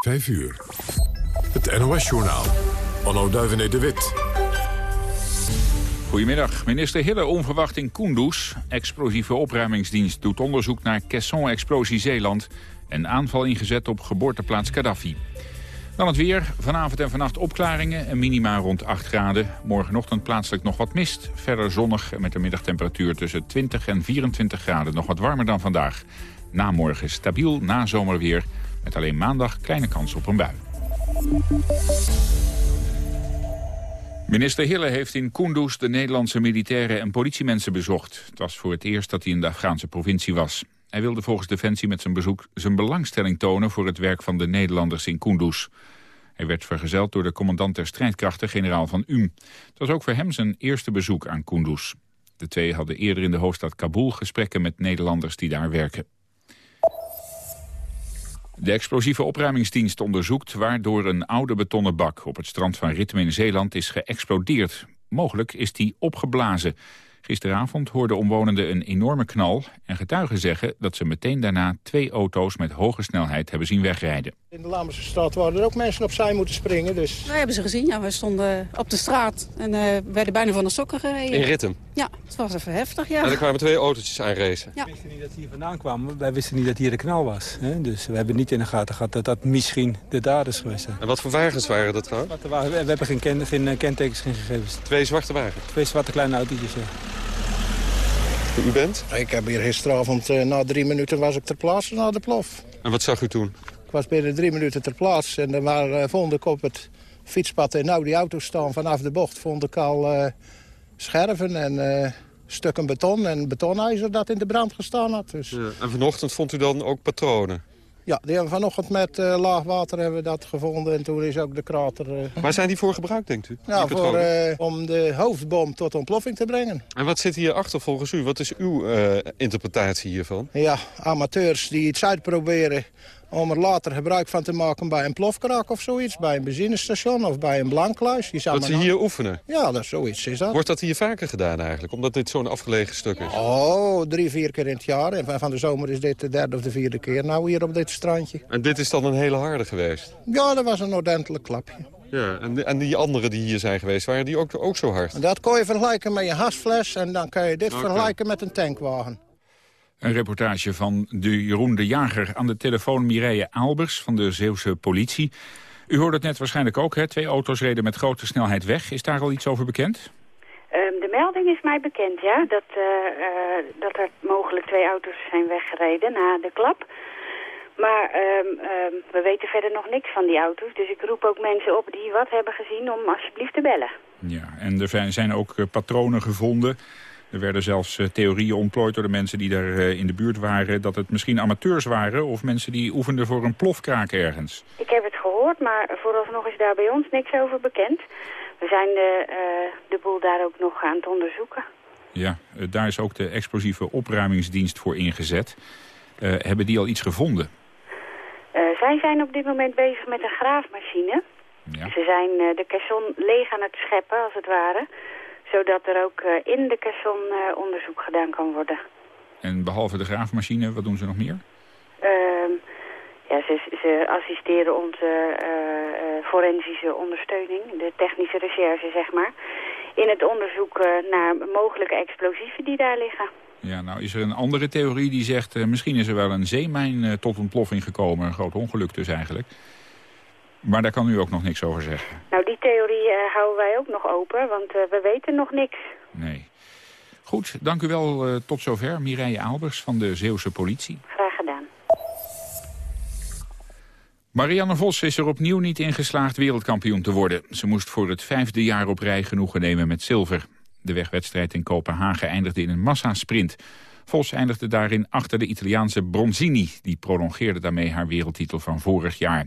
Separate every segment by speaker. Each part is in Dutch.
Speaker 1: 5 uur. Het NOS-journaal. Duivené de Wit.
Speaker 2: Goedemiddag. Minister Hille onverwacht in Kunduz. Explosieve opruimingsdienst doet onderzoek naar Caisson-explosie Zeeland... en aanval ingezet op geboorteplaats Gaddafi. Dan het weer. Vanavond en vannacht opklaringen en minima rond 8 graden. Morgenochtend plaatselijk nog wat mist. Verder zonnig met een middagtemperatuur tussen 20 en 24 graden. Nog wat warmer dan vandaag. Na morgen stabiel na zomerweer. Met alleen maandag kleine kans op een bui. Minister Hille heeft in Kunduz de Nederlandse militairen en politiemensen bezocht. Het was voor het eerst dat hij in de Afghaanse provincie was. Hij wilde volgens Defensie met zijn bezoek zijn belangstelling tonen... voor het werk van de Nederlanders in Kunduz. Hij werd vergezeld door de commandant der strijdkrachten, generaal van UM. Het was ook voor hem zijn eerste bezoek aan Kunduz. De twee hadden eerder in de hoofdstad Kabul gesprekken met Nederlanders die daar werken. De explosieve opruimingsdienst onderzoekt waardoor een oude betonnen bak op het strand van Ritme in Zeeland is geëxplodeerd. Mogelijk is die opgeblazen. Gisteravond hoorden omwonenden een enorme knal en getuigen zeggen dat ze meteen daarna twee auto's met hoge snelheid hebben zien wegrijden.
Speaker 3: In de Lamerse straat waren er ook mensen opzij moeten springen. Dus...
Speaker 4: Wij hebben ze gezien, ja. We stonden op de straat en uh, werden bijna van de sokken gereden.
Speaker 5: In Ritten?
Speaker 4: Ja, het was even heftig, ja.
Speaker 5: En er kwamen twee autootjes aanracen.
Speaker 6: Ja. We wisten niet dat ze hier vandaan kwamen. Wij wisten niet dat hier de knal was. Hè? Dus we hebben niet in de gaten gehad dat dat misschien de daders geweest zijn.
Speaker 5: En wat voor wagens waren dat trouwens?
Speaker 6: We hebben geen, ken, geen eh, kentekens, geen gegevens.
Speaker 5: Twee zwarte wagens?
Speaker 6: Twee zwarte kleine autootjes, ja.
Speaker 5: U bent?
Speaker 3: Ik heb hier gisteravond, uh, na drie minuten was ik ter plaatse na de plof.
Speaker 5: En wat zag u toen?
Speaker 3: Ik was binnen drie minuten ter plaatse en daar uh, vond ik op het fietspad en nou die auto staan vanaf de bocht... vond ik al uh, scherven en stukken beton en betonijzer dat in de brand gestaan had. Dus...
Speaker 5: Ja. En vanochtend vond u dan ook patronen?
Speaker 3: Ja, die hebben vanochtend met uh, laag water hebben we dat gevonden. En toen is ook de krater... Uh...
Speaker 5: Waar zijn die voor gebruikt, denkt u?
Speaker 3: Ja, voor, uh, om de hoofdbom tot ontploffing te brengen.
Speaker 5: En wat zit hierachter volgens u? Wat is uw interpretatie hiervan?
Speaker 3: Ja, amateurs die iets uitproberen om er later gebruik van te maken bij een plofkrak of zoiets. Bij een benzinestation of bij een blankluis.
Speaker 5: Die dat ze hier oefenen?
Speaker 3: Ja, dat, zoiets is dat.
Speaker 5: Wordt dat hier vaker gedaan eigenlijk? Omdat dit zo'n afgelegen stuk is?
Speaker 3: Oh, drie, vier keer in het jaar. En van de zomer is dit de derde of de vierde keer nou hier op dit strandje.
Speaker 5: En dit is dan een hele harde geweest?
Speaker 3: Ja, dat was een ordentelijk klapje.
Speaker 5: Ja, en, en die anderen die hier zijn geweest, waren die ook, ook zo hard?
Speaker 3: Dat kon je vergelijken met je hasfles en dan kan je dit okay. vergelijken met een tankwagen.
Speaker 2: Een reportage van de Jeroen de Jager aan de telefoon Mireille Aalbers van de Zeeuwse politie. U hoorde het net waarschijnlijk ook, hè? twee auto's reden met grote snelheid weg. Is daar al iets over bekend?
Speaker 7: Um, de melding is mij bekend, ja. Dat, uh, uh, dat er mogelijk twee auto's zijn weggereden na de klap. Maar um, um, we weten verder nog niks van die auto's. Dus ik roep ook mensen op die wat hebben gezien om alsjeblieft te bellen.
Speaker 2: Ja, en er zijn ook uh, patronen gevonden... Er werden zelfs uh, theorieën ontplooid door de mensen die daar uh, in de buurt waren... dat het misschien amateurs waren of mensen die oefenden voor een plofkraak ergens.
Speaker 7: Ik heb het gehoord, maar vooralsnog is daar bij ons niks over bekend. We zijn de, uh, de boel daar ook nog aan het onderzoeken.
Speaker 2: Ja, daar is ook de explosieve opruimingsdienst voor ingezet. hebben die al iets gevonden?
Speaker 7: zij zijn op dit moment bezig met een graafmachine. Ja. Ze zijn de caisson leeg aan het scheppen, als het ware zodat er ook uh, in de caisson uh, onderzoek gedaan kan worden.
Speaker 2: En behalve de graafmachine, wat doen ze nog meer?
Speaker 7: Uh, ja, ze, ze, assisteren onze uh, forensische ondersteuning, de technische recherche, zeg maar, in het onderzoek naar mogelijke explosieven die daar liggen.
Speaker 2: Ja, nou is er een andere theorie die zegt, misschien is er wel een zeemijn tot ontploffing gekomen, een groot ongeluk dus eigenlijk. Maar daar kan u ook nog niks over zeggen.
Speaker 7: Nou, theorie uh, houden wij ook nog open, want uh, we weten nog niks.
Speaker 2: Nee. Goed, dank u wel uh, tot zover. Mireille Albers van de Zeeuwse politie.
Speaker 7: Graag gedaan.
Speaker 2: Marianne Vos is er opnieuw niet in geslaagd wereldkampioen te worden. Ze moest voor het vijfde jaar op rij genoegen nemen met zilver. De wegwedstrijd in Kopenhagen eindigde in een massasprint. Vos eindigde daarin achter de Italiaanse Bronzini. Die prolongeerde daarmee haar wereldtitel van vorig jaar.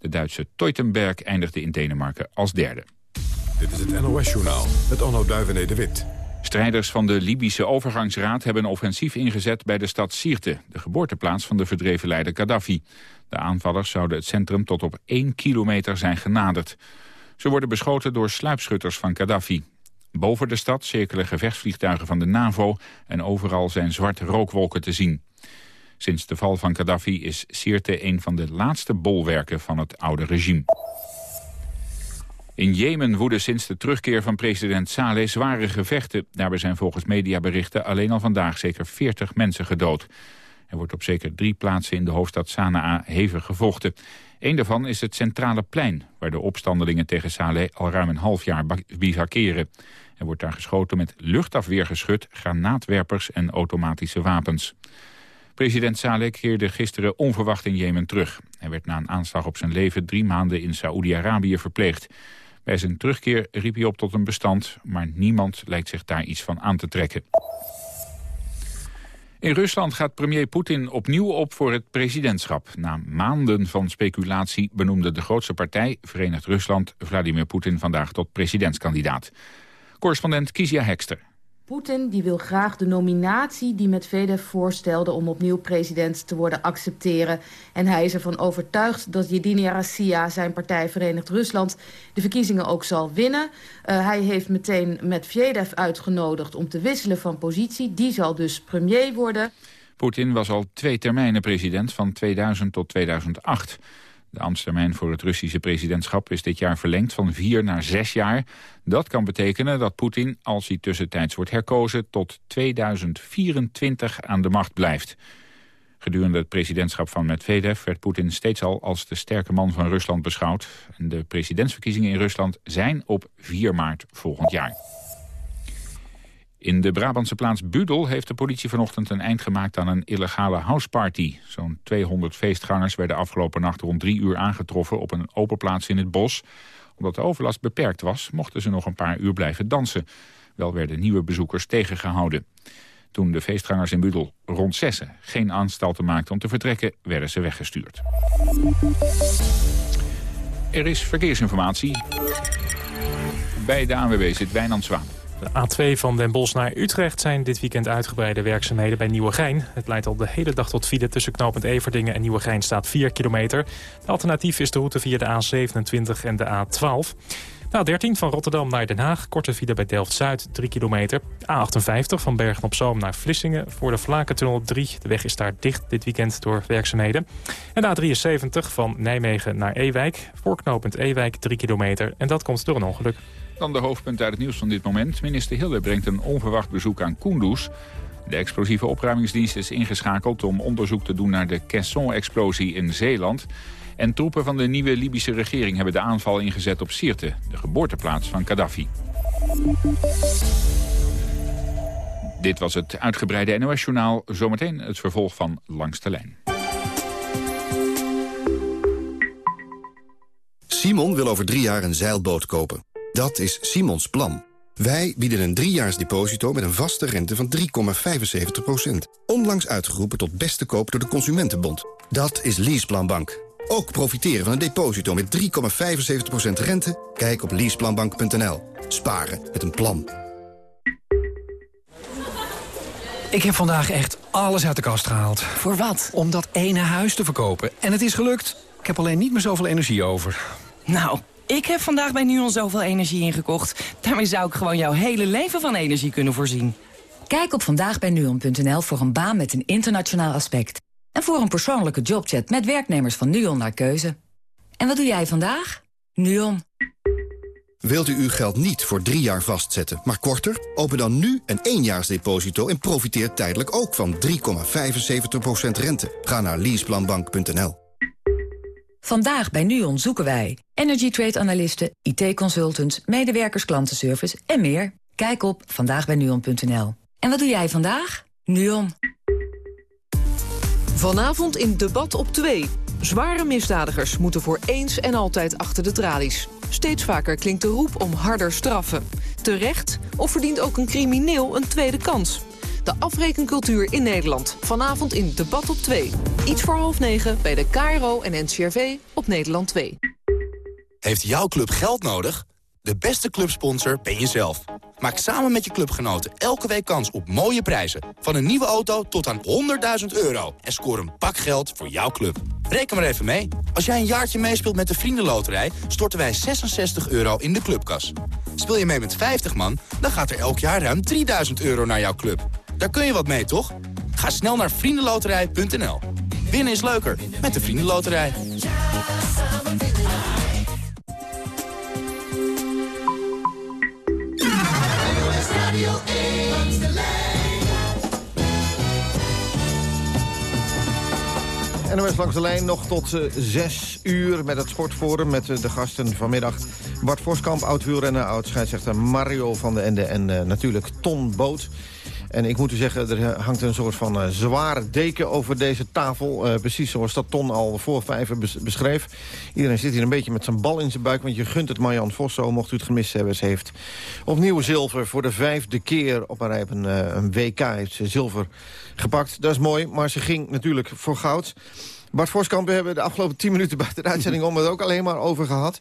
Speaker 2: De Duitse Teutenberg eindigde in Denemarken als derde.
Speaker 1: Dit is het NOS-journaal met Onno Duivené de Wit.
Speaker 2: Strijders van de Libische overgangsraad hebben een offensief ingezet bij de stad Sirte, de geboorteplaats van de verdreven leider Gaddafi. De aanvallers zouden het centrum tot op één kilometer zijn genaderd. Ze worden beschoten door sluipschutters van Gaddafi. Boven de stad cirkelen gevechtsvliegtuigen van de NAVO en overal zijn zwarte rookwolken te zien. Sinds de val van Gaddafi is Sirte een van de laatste bolwerken van het oude regime. In Jemen woeden sinds de terugkeer van president Saleh zware gevechten. Daarbij zijn volgens mediaberichten alleen al vandaag zeker 40 mensen gedood. Er wordt op zeker drie plaatsen in de hoofdstad Sanaa hevig gevochten. Eén daarvan is het Centrale Plein, waar de opstandelingen tegen Saleh al ruim een half jaar bivakeren. Er wordt daar geschoten met luchtafweergeschut, granaatwerpers en automatische wapens. President Saleh keerde gisteren onverwacht in Jemen terug. Hij werd na een aanslag op zijn leven drie maanden in Saoedi-Arabië verpleegd. Bij zijn terugkeer riep hij op tot een bestand, maar niemand lijkt zich daar iets van aan te trekken. In Rusland gaat premier Poetin opnieuw op voor het presidentschap. Na maanden van speculatie benoemde de grootste partij, Verenigd Rusland, Vladimir Poetin vandaag tot presidentskandidaat. Correspondent Kizia Hekster.
Speaker 8: Poetin die wil graag de nominatie die Medvedev voorstelde om opnieuw president te worden accepteren. En hij is ervan overtuigd dat Yedinia Rassia, zijn partij Verenigd Rusland, de verkiezingen ook zal winnen. Uh, hij heeft meteen Medvedev uitgenodigd om te wisselen van positie. Die zal dus premier worden.
Speaker 2: Poetin was al twee termijnen president van 2000 tot 2008. De ambtstermijn voor het Russische presidentschap is dit jaar verlengd van vier naar zes jaar. Dat kan betekenen dat Poetin, als hij tussentijds wordt herkozen, tot 2024 aan de macht blijft. Gedurende het presidentschap van Medvedev werd Poetin steeds al als de sterke man van Rusland beschouwd. De presidentsverkiezingen in Rusland zijn op 4 maart volgend jaar. In de Brabantse plaats Budel heeft de politie vanochtend een eind gemaakt aan een illegale houseparty. Zo'n 200 feestgangers werden afgelopen nacht rond drie uur aangetroffen op een open plaats in het bos. Omdat de overlast beperkt was, mochten ze nog een paar uur blijven dansen. Wel werden nieuwe bezoekers tegengehouden. Toen de feestgangers in Budel rond zessen geen aanstalten maakten om te vertrekken, werden ze weggestuurd. Er is verkeersinformatie. Bij de ANWB zit Wijnand Zwaan.
Speaker 9: De A2 van Den Bosch naar Utrecht zijn dit weekend uitgebreide werkzaamheden bij Nieuwegein. Het leidt al de hele dag tot file tussen knooppunt Everdingen en Nieuwegein staat 4 kilometer. Alternatief is de route via de A27 en de A12. De A13 van Rotterdam naar Den Haag, korte file bij Delft-Zuid, 3 kilometer. A58 van Bergen op Zoom naar Vlissingen voor de Vlakentunnel 3. De weg is daar dicht dit weekend door werkzaamheden. En de A73 van Nijmegen naar Ewijk, voor knooppunt Ewijk 3 kilometer. En dat komt door een ongeluk.
Speaker 2: Dan de hoofdpunt uit het nieuws van dit moment. Minister Hilde brengt een onverwacht bezoek aan Kunduz. De explosieve opruimingsdienst is ingeschakeld om onderzoek te doen naar de Caisson-explosie in Zeeland. En troepen van de nieuwe Libische regering hebben de aanval ingezet op Sirte, de geboorteplaats van Gaddafi. Dit was het uitgebreide NOS-journaal. Zometeen het vervolg van Langs de Lijn.
Speaker 10: Simon wil over drie jaar een zeilboot kopen. Dat is Simons plan. Wij bieden een driejaars deposito met een vaste rente van 3,75%. Onlangs uitgeroepen tot beste koop door de Consumentenbond. Dat is Leaseplanbank. Ook profiteren van een deposito met 3,75% rente? Kijk op leaseplanbank.nl. Sparen met een plan.
Speaker 11: Ik heb vandaag echt alles uit de kast gehaald.
Speaker 12: Voor wat?
Speaker 11: Om dat ene huis te verkopen. En het is gelukt. Ik heb alleen niet meer zoveel energie over.
Speaker 12: Nou, ik heb vandaag bij NUON zoveel energie ingekocht. Daarmee zou ik gewoon jouw hele leven van energie kunnen voorzien.
Speaker 13: Kijk op vandaagbijnuon.nl voor een baan met een internationaal aspect. En voor een persoonlijke jobchat met werknemers van NUON naar keuze. En wat doe jij vandaag? NUON.
Speaker 10: Wilt u uw geld niet voor drie jaar vastzetten, maar korter? Open dan nu een éénjaarsdeposito en profiteer tijdelijk ook van 3,75% rente. Ga naar leaseplanbank.nl.
Speaker 13: Vandaag bij NUON zoeken wij energy trade analisten, IT-consultants, medewerkers klantenservice en meer. Kijk op vandaagbijnuon.nl. En wat doe jij vandaag? NUON.
Speaker 14: Vanavond in Debat op 2. Zware misdadigers moeten voor eens en altijd achter de tralies. Steeds vaker klinkt de roep om harder straffen. Terecht of verdient ook een crimineel een tweede kans? De afrekencultuur in Nederland. Vanavond in Debat op 2. Iets voor half negen bij de KRO en NCRV op Nederland 2.
Speaker 15: Heeft jouw club geld nodig? De beste clubsponsor ben jezelf. Maak samen met je clubgenoten elke week kans op mooie prijzen. Van een nieuwe auto tot aan 100.000 euro. En scoor een pak geld voor jouw club. Reken maar even mee. Als jij een jaartje meespeelt met de Vriendenloterij... storten wij 66 euro in de clubkas. Speel je mee met 50 man, dan gaat er elk jaar ruim 3000 euro naar jouw club. Daar kun je wat mee, toch? Ga snel naar vriendenloterij.nl. Winnen is leuker met de Vriendenloterij.
Speaker 16: NOS langs de lijn nog tot uh, zes uur met het sportforum... met uh, de gasten vanmiddag Bart Voskamp, oud-wielrenner... oud-scheidsrechter Mario van de Ende en uh, natuurlijk Ton Boot. En ik moet u zeggen, er hangt een soort van uh, zware deken over deze tafel. Uh, precies zoals dat Ton al voor vijf bes beschreef. Iedereen zit hier een beetje met zijn bal in zijn buik... want je gunt het Marjan Vos zo, mocht u het gemist hebben. Ze heeft opnieuw zilver voor de vijfde keer op een uh, een WK. Heeft zilver gepakt. Dat is mooi, maar ze ging natuurlijk voor goud. Bart Voskamp, we hebben de afgelopen tien minuten buiten de uitzending om het ook alleen maar over gehad.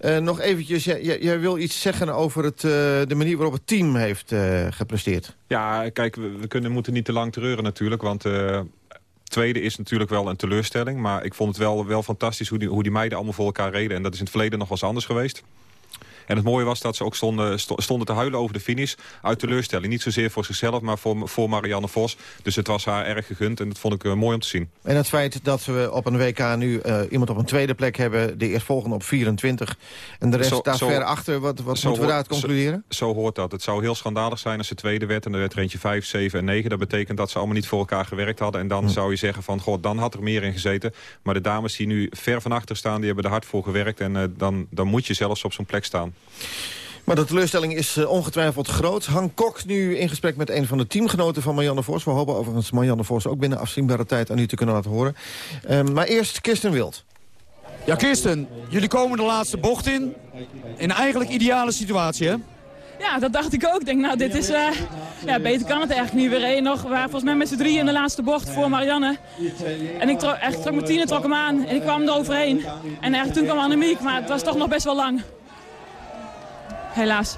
Speaker 16: Uh, nog eventjes, jij, wil iets zeggen over het, uh, de manier waarop het team heeft uh, gepresteerd.
Speaker 5: Ja, kijk, we, we, kunnen, moeten niet te lang treuren natuurlijk, want... Tweede is natuurlijk wel een teleurstelling. Maar ik vond het wel, wel fantastisch hoe die, hoe die meiden allemaal voor elkaar reden. En dat is in het verleden nog wel eens anders geweest. En het mooie was dat ze ook stonden, stonden te huilen over de finish. Uit teleurstelling. Niet zozeer voor zichzelf, maar voor, voor Marianne Vos. Dus het was haar erg gegund en dat vond ik uh, mooi om te zien.
Speaker 16: En het feit dat we op een WK nu uh, iemand op een tweede plek hebben... de eerstvolgende op 24 en de rest zo, daar zo, ver achter... wat, wat moeten we daaruit concluderen?
Speaker 5: Zo, zo, hoort dat. Het zou heel schandalig zijn als ze tweede werd... en er werd er eentje 5, 7 en 9. Dat betekent dat ze allemaal niet voor elkaar gewerkt hadden. En dan hm. zou je zeggen van, god, dan had er meer in gezeten. Maar de dames die nu ver van achter staan... die hebben er hard voor gewerkt. En uh, dan, dan moet je zelfs op zo'n plek staan.
Speaker 16: Maar de teleurstelling is uh, ongetwijfeld groot. Han Kok nu in gesprek met een van de teamgenoten van Marianne Vos. We hopen overigens Marianne Vos ook binnen afzienbare tijd aan u te kunnen laten horen. Uh, maar eerst Kirsten Wild.
Speaker 17: Ja, Kirsten, jullie komen de laatste bocht in. In een eigenlijk ideale situatie, hè?
Speaker 18: Ja, dat dacht ik ook. Ik denk, nou, dit is... Uh, ja, beter kan het eigenlijk niet. Weer één nog. We waren volgens mij met z'n drieën in de laatste bocht voor Marianne. En ik trok, echt, trok Martine trok hem aan. En ik kwam er overheen. En eigenlijk toen kwam Annemiek, maar het was toch nog best wel lang. Helaas.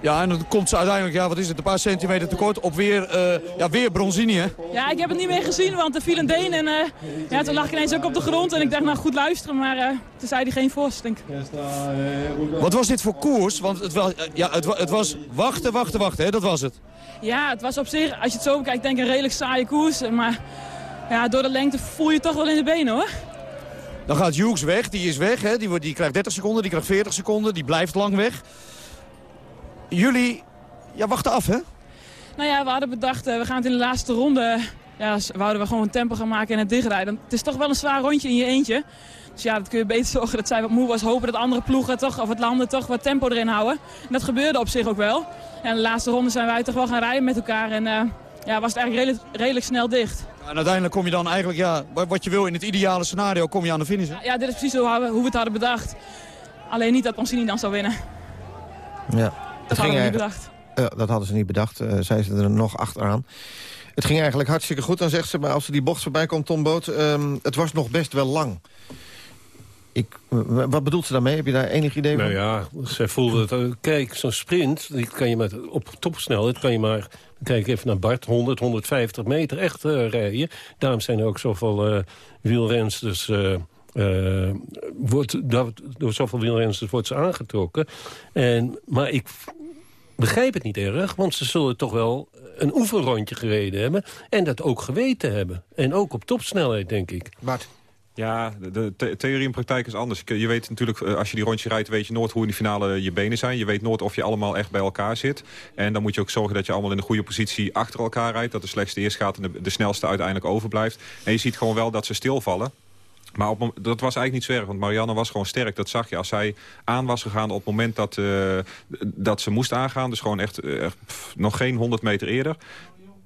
Speaker 17: Ja, en dan komt ze uiteindelijk, ja, wat is het, een paar centimeter tekort op weer, uh, ja, weer Bronzini, hè?
Speaker 18: Ja, ik heb het niet meer gezien, want er viel een Deen en uh, ja, toen lag ik ineens ook op de grond. En ik dacht, nou goed luisteren, maar uh, toen zei hij geen ik.
Speaker 17: Wat was dit voor koers? Want het was, ja, het, het was wachten, wachten, wachten, hè? Dat was het.
Speaker 18: Ja, het was op zich, als je het zo bekijkt, denk ik een redelijk saaie koers. Maar ja, door de lengte voel je het toch wel in de benen, hoor.
Speaker 17: Dan gaat Hughes weg, die is weg, hè? Die, die krijgt 30 seconden, die krijgt 40 seconden, die blijft lang weg. Jullie ja, wachten af, hè?
Speaker 18: Nou ja, we hadden bedacht, uh, we gaan het in de laatste ronde... Ja, wouden we gewoon een tempo gaan maken en het dichtrijden. Het is toch wel een zwaar rondje in je eentje. Dus ja, dat kun je beter zorgen dat zij wat moe was. Hopen dat andere ploegen toch, of het landen toch wat tempo erin houden. En dat gebeurde op zich ook wel. En de laatste ronde zijn wij toch wel gaan rijden met elkaar. En uh, ja, was het eigenlijk redelijk, redelijk snel dicht.
Speaker 17: Ja, en uiteindelijk kom je dan eigenlijk, ja, wat je wil in het ideale scenario, kom je aan de finish.
Speaker 18: Ja, ja dit is precies hoe we, hoe we het hadden bedacht. Alleen niet dat Ponsini dan zou winnen.
Speaker 16: Ja.
Speaker 18: Dat hadden we niet bedacht.
Speaker 16: Uh, dat hadden ze niet bedacht. Uh, zij zitten er nog achteraan. Het ging eigenlijk hartstikke goed. Dan zegt ze, maar als ze die bocht voorbij komt, Tom Boot... Um, het was nog best wel lang. Ik, wat bedoelt ze daarmee? Heb je daar enig idee van?
Speaker 19: Nou ja, zij voelde het... Kijk, zo'n sprint, die kan je met, op topsnelheid kan je maar... Kijk even naar Bart, 100, 150 meter echt uh, rijden. Daarom zijn er ook zoveel uh, wielrensters... Uh, wordt, door zoveel wielrenners wordt ze aangetrokken. En, maar ik begrijp het niet erg, want ze zullen toch wel een oefenrondje gereden hebben... en dat ook geweten hebben. En ook op topsnelheid, denk ik.
Speaker 16: Bart?
Speaker 5: Ja, de, the theorie en praktijk is anders. Je weet natuurlijk, als je die rondje rijdt, weet je nooit hoe in de finale je benen zijn. Je weet nooit of je allemaal echt bij elkaar zit. En dan moet je ook zorgen dat je allemaal in een goede positie achter elkaar rijdt. Dat de slechtste eerst gaat en de, de snelste uiteindelijk overblijft. En je ziet gewoon wel dat ze stilvallen. Maar op, dat was eigenlijk niet zo erg, want Marianne was gewoon sterk. Dat zag je als zij aan was gegaan op het moment dat, uh, dat ze moest aangaan. Dus gewoon echt pff, nog geen 100 meter eerder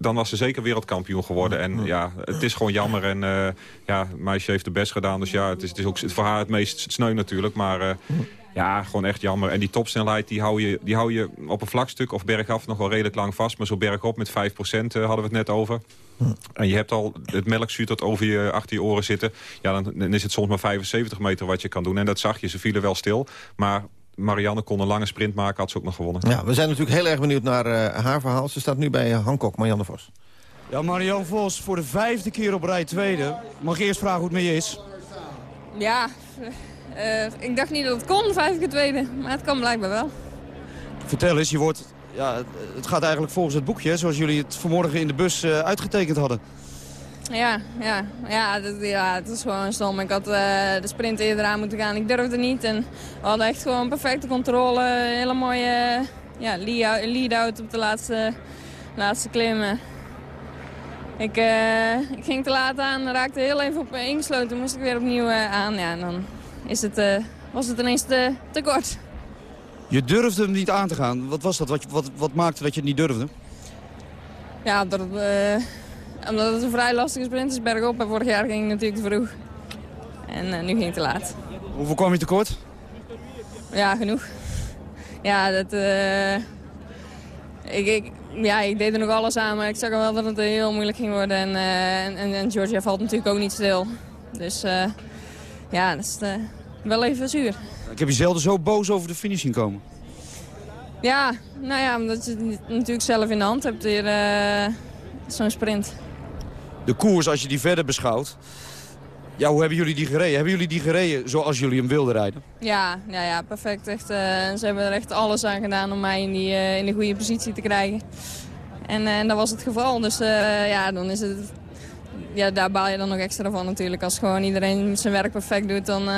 Speaker 5: dan was ze zeker wereldkampioen geworden. En ja, het is gewoon jammer. En uh, ja, meisje heeft de best gedaan. Dus ja, het is, het is ook voor haar het meest sneu natuurlijk. Maar uh, ja, gewoon echt jammer. En die topsnelheid, die hou, je, die hou je op een vlak stuk of bergaf nog wel redelijk lang vast. Maar zo bergop met 5% hadden we het net over. En je hebt al het melkzuur tot over je, achter je oren zitten. Ja, dan, dan is het soms maar 75 meter wat je kan doen. En dat zag je, ze vielen wel stil. Maar Marianne kon een lange sprint maken, had ze ook nog gewonnen.
Speaker 16: Ja, we zijn natuurlijk heel erg benieuwd naar uh, haar verhaal. Ze staat nu bij Hancock, Marianne Vos.
Speaker 17: Ja, Marianne Vos, voor de vijfde keer op rij tweede. Mag ik eerst vragen hoe het met je is?
Speaker 20: Ja, uh, ik dacht niet dat het kon, vijf keer tweede. Maar het kan blijkbaar wel.
Speaker 17: Vertel eens, je wordt ja, het- gaat eigenlijk volgens het boekje, zoals jullie het vanmorgen in de bus eh, uitgetekend hadden.
Speaker 20: Ja, ja, ja, ja, het is gewoon stom. Ik had eh, de sprint eerder aan moeten gaan. Ik durfde niet. En we hadden echt gewoon perfecte controle. Hele mooie ja, lead- lead-out op de laatste, laatste klimmen. Ik, eh, ik ging te laat aan, raakte heel even op ingesloten. Toen moest ik weer opnieuw eh, aan. Ja, en dan is het, eh, was het ineens te, te kort.
Speaker 17: Je durfde hem niet aan te gaan. Wat was dat? Wat, wat, wat maakte dat je het niet durfde?
Speaker 20: Ja, omdat het, eh, omdat het een vrij lastige sprint is bergop. En vorig jaar ging ik natuurlijk te vroeg. En eh, nu ging het te laat.
Speaker 17: Hoeveel kwam je tekort?
Speaker 20: Ja, genoeg. Ja, dat... eh, ik, ik, ja, ik deed er nog alles aan, maar ik zag wel dat het heel moeilijk ging worden. En, en, en, Georgia valt natuurlijk ook niet stil. Dus ja, dat is eh, wel even zuur.
Speaker 17: Ik heb je zelden zo boos over de finish zien komen.
Speaker 20: Ja, nou ja, omdat je het natuurlijk zelf in de hand hebt hier eh, zo'n sprint.
Speaker 17: De koers, als je die verder beschouwt. Ja, hoe hebben jullie die gereden? Hebben jullie die gereden zoals jullie hem wilden rijden?
Speaker 20: Ja, ja, ja perfect. Echt, eh, ze hebben er echt alles aan gedaan om mij in, die, eh, in de goede positie te krijgen. En, en dat was het geval. Dus ja, dan is het... Ja, daar baal je dan nog extra van natuurlijk. Als gewoon iedereen zijn werk perfect doet, dan,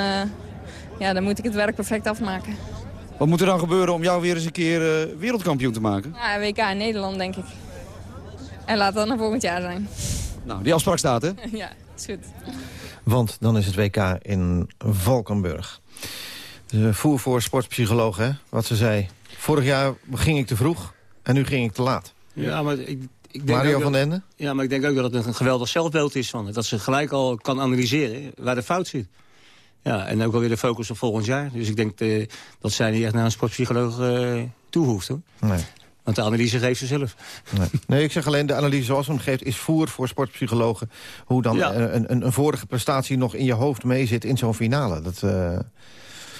Speaker 20: ja, dan moet ik het werk perfect afmaken.
Speaker 17: Wat moet er dan gebeuren om jou weer eens een keer eh, wereldkampioen te maken?
Speaker 20: Ja, WK in Nederland, denk ik. En laat dat naar volgend jaar zijn.
Speaker 17: Nou, die afspraak staat, hè?
Speaker 20: ja, is goed.
Speaker 16: Want dan is het WK in Valkenburg. Dus, voer voor sportpsychologen, hè? Wat ze zei. Vorig jaar ging ik te vroeg en nu ging ik te laat.
Speaker 21: Ja, maar ik, ik denk
Speaker 16: Mario van den Ende?
Speaker 21: Ja, maar ik denk ook dat het een geweldig zelfbeeld is van het. Dat ze gelijk al kan analyseren waar de fout zit. Ja, en ook alweer de focus op volgend jaar. Dus ik denk eh, dat zij niet echt naar een sportpsycholoog eh toe hoeft. Hoor.
Speaker 16: Nee.
Speaker 21: Want de analyse geeft ze zelf.
Speaker 16: Nee. nee, ik zeg alleen de analyse zoals hem geeft... is voer voor sportpsychologen. Hoe dan
Speaker 21: Ja.
Speaker 16: een, een, een vorige prestatie nog in je hoofd meezit in zo'n finale. Dat, eh,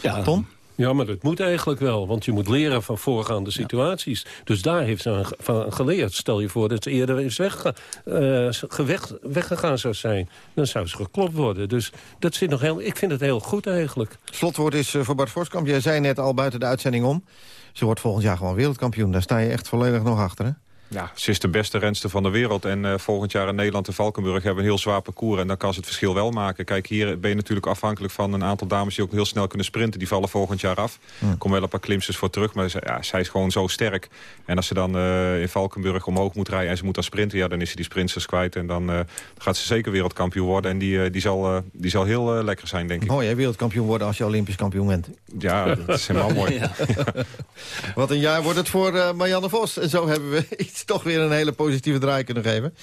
Speaker 19: Ja,
Speaker 16: Tom?
Speaker 19: Ja, maar dat moet eigenlijk wel. Want je moet leren van voorgaande situaties. Dus daar heeft ze van geleerd. Stel je voor dat ze eerder is wegge, eh, geweg- weggegaan zou zijn. Dan zou ze geklopt worden. Dus dat zit nog heel, ik vind het heel goed eigenlijk.
Speaker 16: Slotwoord is eh, voor Bart Voskamp. Jij zei net al buiten de uitzending om. Ze wordt volgend jaar gewoon wereldkampioen. Daar sta je echt volledig nog achter, hè?
Speaker 5: Ja, ze is de beste renster van de wereld. En eh, volgend jaar in Nederland en Valkenburg hebben we een heel zwaar parcours. En dan kan ze het verschil wel maken. Kijk, hier ben je natuurlijk afhankelijk van een aantal dames... die ook heel snel kunnen sprinten. Die vallen volgend jaar af. Er komen wel een paar klimsters voor terug. Maar ze- ja, zij is gewoon zo sterk. En als ze dan eh, in Valkenburg omhoog moet rijden... en ze moet dan sprinten, ja, dan is ze die sprinters kwijt. En dan, eh, gaat ze zeker wereldkampioen worden. En die, die, zal, die zal heel lekker zijn, denk ik.
Speaker 16: Mooi, hè? Wereldkampioen worden als je Olympisch kampioen bent.
Speaker 5: Ja, dat is helemaal mooi.
Speaker 16: Ja. Wat een jaar wordt het voor eh, Marianne Vos. En zo hebben we iets toch weer een hele positieve draai kunnen geven.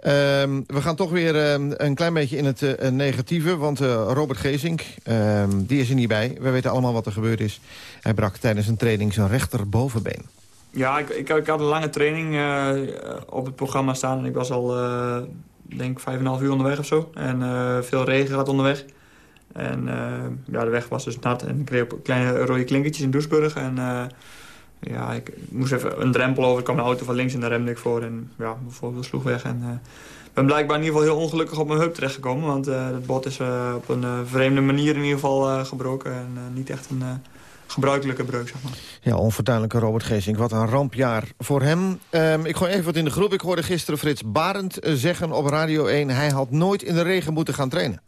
Speaker 16: Ehm, we gaan toch weer ehm, een klein beetje in het eh, negatieve. Want eh, Robert Geesink, ehm, die is er niet bij. We weten allemaal wat er gebeurd is. Hij brak tijdens een training zijn rechterbovenbeen.
Speaker 22: Ja, ik, ik, ik had een lange training eh, op het programma staan. En ik was al, denk een half uur onderweg of zo. En veel regen gehad onderweg. En ja, de weg was dus nat. En ik reed op kleine rode klinkertjes in Doesburg. En ja, ik moest even een drempel over. Er kwam een auto van links en daar remde ik voor. En ja, bijvoorbeeld sloeg weg. En ik ben blijkbaar in ieder geval heel ongelukkig op mijn heup terechtgekomen. Want eh het bot is eh, op een vreemde manier in ieder geval gebroken. En niet echt een gebruikelijke breuk, zeg maar.
Speaker 16: Ja, onfortuinlijke Robert Geesink. Wat een rampjaar voor hem. Ehm, ik gooi even wat in de groep. Ik hoorde gisteren Frits Barend zeggen op Radio 1... hij had nooit in de regen moeten gaan trainen.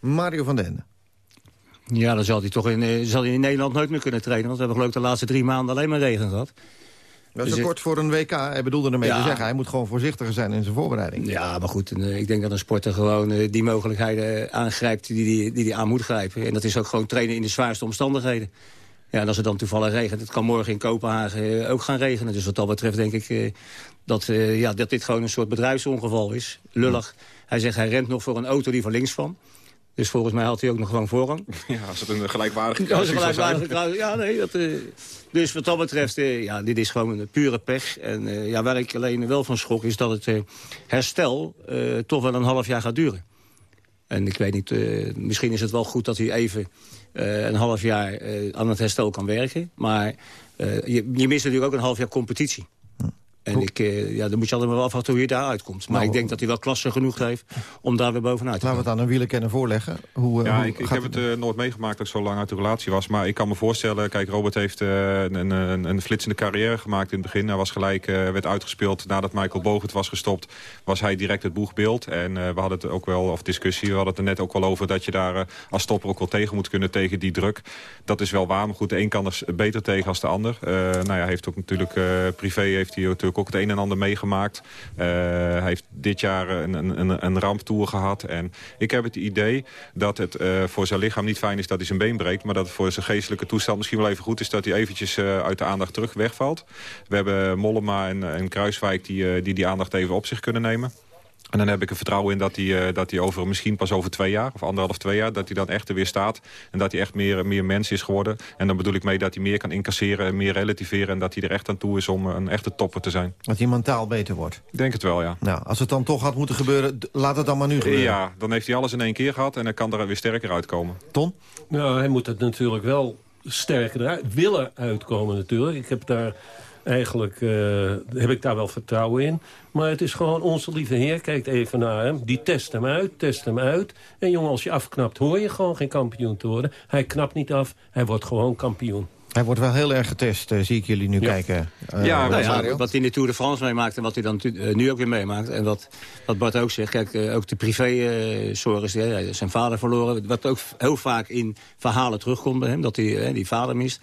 Speaker 16: Mario van den.
Speaker 21: Ja, dan zal hij toch in, eh, zal hij in Nederland nooit meer kunnen trainen. Want we hebben geloof ik de laatste drie maanden alleen maar regen gehad.
Speaker 16: Dat is
Speaker 21: Dus
Speaker 16: kort voor een WK. Hij bedoelde ermee
Speaker 21: Ja.
Speaker 16: te zeggen... hij moet gewoon voorzichtiger zijn in zijn voorbereiding.
Speaker 21: Ja, maar goed, en, eh, ik denk dat een sporter gewoon eh, die mogelijkheden aangrijpt die die, die die aan moet grijpen. En dat is ook gewoon trainen in de zwaarste omstandigheden. Ja, en als het dan toevallig regent, het kan morgen in Kopenhagen ook gaan regenen. Dus wat dat betreft denk ik dat, ja, dat dit gewoon een soort bedrijfsongeval is. Lullig. Hij zegt hij rent nog voor een auto die van links kwam. Dus volgens mij had hij ook nog gewoon voorrang.
Speaker 5: Ja, als het een gelijkwaardige
Speaker 21: Ja,
Speaker 5: kruising zou
Speaker 21: gelijkwaardige
Speaker 5: zijn.
Speaker 21: kruis. Ja, nee, dat, eh, dus wat dat betreft, eh, ja, dit is gewoon een pure pech. En eh, ja, waar ik alleen wel van schrok is dat het herstel toch wel een half jaar gaat duren. En ik weet niet, misschien is het wel goed dat hij even een half jaar aan het herstel kan werken. Maar je, je mist natuurlijk ook een half jaar competitie. En ik, eh, ja, dan moet je altijd maar wel afwachten hoe je daar uitkomt. Maar
Speaker 16: Nou,
Speaker 21: ik denk dat hij wel klasse genoeg heeft om daar weer bovenuit te
Speaker 16: Laten we het aan een wielerkenner voorleggen. Hoe, eh,
Speaker 5: Ja,
Speaker 16: hoe
Speaker 5: ik, heb het eh, nooit meegemaakt dat ik zo lang uit de relatie was. Maar ik kan me voorstellen, kijk, Robert heeft eh, een, een, een flitsende carrière gemaakt in het begin. Hij was gelijk, eh, werd uitgespeeld nadat Michael Bogert was gestopt. Was hij direct het boegbeeld. En eh, we hadden het ook wel, of discussie, we hadden het er net ook wel over... dat je daar als stopper ook wel tegen moet kunnen tegen die druk. Dat is wel waar, maar goed, de een kan er beter tegen als de ander. Eh nou ja, hij heeft ook natuurlijk, eh, privé heeft hij natuurlijk ook het een en ander meegemaakt. Eh, hij heeft dit jaar een, een, een, gehad. En ik heb het idee dat het eh, voor zijn lichaam niet fijn is dat hij zijn been breekt... maar dat het voor zijn geestelijke toestand misschien wel even goed is... dat hij eventjes eh, uit de aandacht terug wegvalt. We hebben Mollema en, en Kruiswijk die, die die aandacht even op zich kunnen nemen. En dan heb ik er vertrouwen in dat hij, eh, dat hij over misschien pas over twee jaar... of anderhalf, twee jaar, dat hij dan echt er weer staat. En dat hij echt meer, meer mens is geworden. En dan bedoel ik mee dat hij meer kan incasseren en meer relativeren... en dat hij er echt aan toe is om een echte topper te zijn.
Speaker 16: Dat hij mentaal beter wordt.
Speaker 5: Ik denk het wel, ja.
Speaker 16: Nou, als het dan toch had moeten gebeuren, laat het dan maar nu gebeuren.
Speaker 5: Ja, dan heeft hij alles in één keer gehad en dan kan er weer sterker uitkomen.
Speaker 16: Ton?
Speaker 19: Nou, hij moet het natuurlijk wel sterker eruit willen uitkomen natuurlijk. Ik heb daar eigenlijk eh, heb ik daar wel vertrouwen in. Maar het is gewoon onze lieve heer, kijkt even naar hem. Die test hem uit, test hem uit. En jongen, als je afknapt, hoor je gewoon geen kampioen te worden. Hij knapt niet af, hij wordt gewoon kampioen.
Speaker 16: Hij wordt wel heel erg getest, eh, zie ik jullie nu kijken. Eh,
Speaker 21: Ja, nou wat hij in de Tour de France meemaakt en wat hij dan nu ook weer meemaakt. En wat, wat Bart ook zegt, kijk, ook de privé-zorg is zijn vader verloren. Wat ook heel vaak in verhalen terugkomt bij hem, dat hij die vader mist.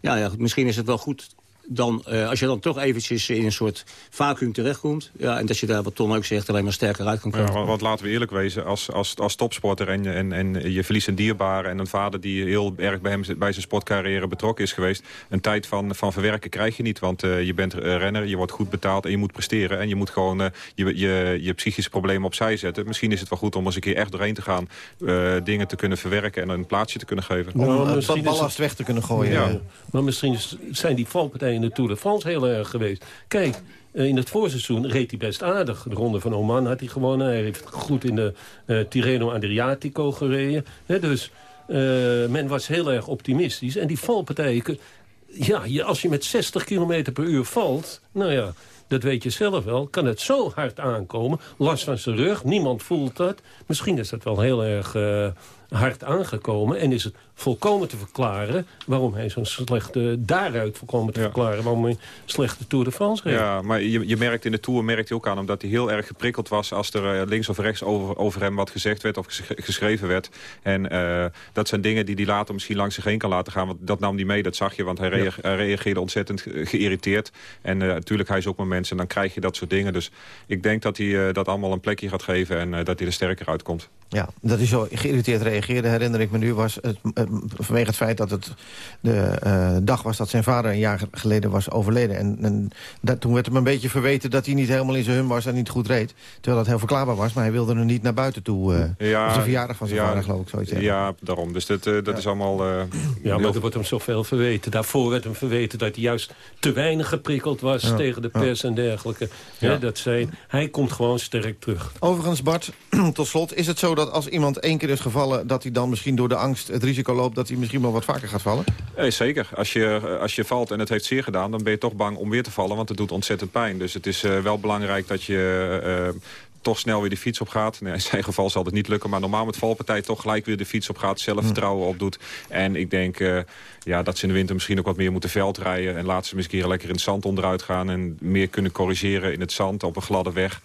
Speaker 21: Ja, ja, misschien is het wel goed dan, eh, als je dan toch eventjes in een soort vacuüm terechtkomt... Ja, en dat je daar, wat Ton ook zegt, alleen maar sterker uit kan
Speaker 5: Ja,
Speaker 21: komen.
Speaker 5: want, want laten we eerlijk wezen, als, als, als topsporter en, je- en, en je verliest een dierbare... en een vader die heel erg bij hem bij zijn sportcarrière betrokken is geweest... een tijd van, van verwerken krijg je niet, want eh, je bent eh, renner, je wordt goed betaald... en je moet presteren en je moet gewoon je, je, je psychische problemen opzij zetten. Misschien is het wel goed om eens een keer echt doorheen te gaan... eh, dingen te kunnen verwerken en een plaatsje te kunnen geven.
Speaker 19: Nou,
Speaker 16: Om
Speaker 19: misschien
Speaker 16: het ballast weg te kunnen gooien.
Speaker 19: Ja. Maar misschien is- zijn die valpartijen in de Tour de France heel erg geweest. Kijk, eh, in het voorseizoen reed hij best aardig. De ronde van Oman had hij gewonnen. Hij heeft goed in de eh, Tirreno Adriatico gereden. Dus eh, men was heel erg optimistisch. En die valpartijen... Ja, je, als je met 60 km per uur valt... Nou ja, dat weet je zelf wel. Kan het zo hard aankomen. Last van zijn rug. Niemand voelt dat. Misschien is dat wel heel erg hard aangekomen. En is het volkomen te verklaren waarom hij zo'n slechte... daaruit volkomen te verklaren waarom hij een slechte Tour de France reed.
Speaker 5: Ja, maar je, je merkt in de Tour merkt hij ook aan... omdat hij heel erg geprikkeld was als er eh, links of rechts over, over hem wat gezegd werd... of ges- geschreven werd. En eh, dat zijn dingen die hij later misschien langs zich heen kan laten gaan. Want dat nam hij mee, dat zag je. Want hij, rea- hij reageerde ontzettend ge- geïrriteerd. En eh, natuurlijk, hij is ook maar mensen. En dan krijg je dat soort dingen. Dus ik denk dat hij dat allemaal een plekje gaat geven... en dat hij er sterker uitkomt.
Speaker 16: Ja, dat hij zo geïrriteerd reageerde, herinner ik me nu... was het, het- vanwege het feit dat het de eh, dag was dat zijn vader een jaar geleden was overleden. En, en dat, toen werd hem een beetje verweten dat hij niet helemaal in zijn hum was en niet goed reed. Terwijl dat heel verklaarbaar was, maar hij wilde er niet naar buiten toe. eh
Speaker 5: Ja,
Speaker 16: op de verjaardag van zijn
Speaker 5: ja,
Speaker 16: vader, geloof ik, zoiets. zeggen.
Speaker 5: Ja, daarom. Dus dat, eh, dat is allemaal... eh,
Speaker 19: Ja,
Speaker 5: heel-
Speaker 19: maar er wordt hem zoveel verweten. Daarvoor werd hem verweten dat hij juist te weinig geprikkeld was...
Speaker 16: Ja,
Speaker 19: tegen de
Speaker 16: ja.
Speaker 19: pers en dergelijke.
Speaker 16: Ja.
Speaker 19: Ja, dat zijn, hij komt gewoon sterk terug.
Speaker 16: Overigens, Bart, tot slot, is het zo dat als iemand één keer is gevallen... dat hij dan misschien door de angst het risico loopt dat hij misschien wel wat vaker gaat vallen?
Speaker 5: Nee, zeker. Als je, als je valt en het heeft zeer gedaan... dan ben je toch bang om weer te vallen, want het doet ontzettend pijn. Dus het is eh, wel belangrijk dat je... eh, toch snel weer de fiets op gaat. Nee, in zijn geval zal het niet lukken. Maar normaal met valpartij toch gelijk weer de fiets op gaat. Zelfvertrouwen opdoet. En ik denk eh, ja, dat ze in de winter misschien ook wat meer moeten veldrijden. En laten ze keer lekker in het zand onderuit gaan. En meer kunnen corrigeren in het zand op een gladde weg.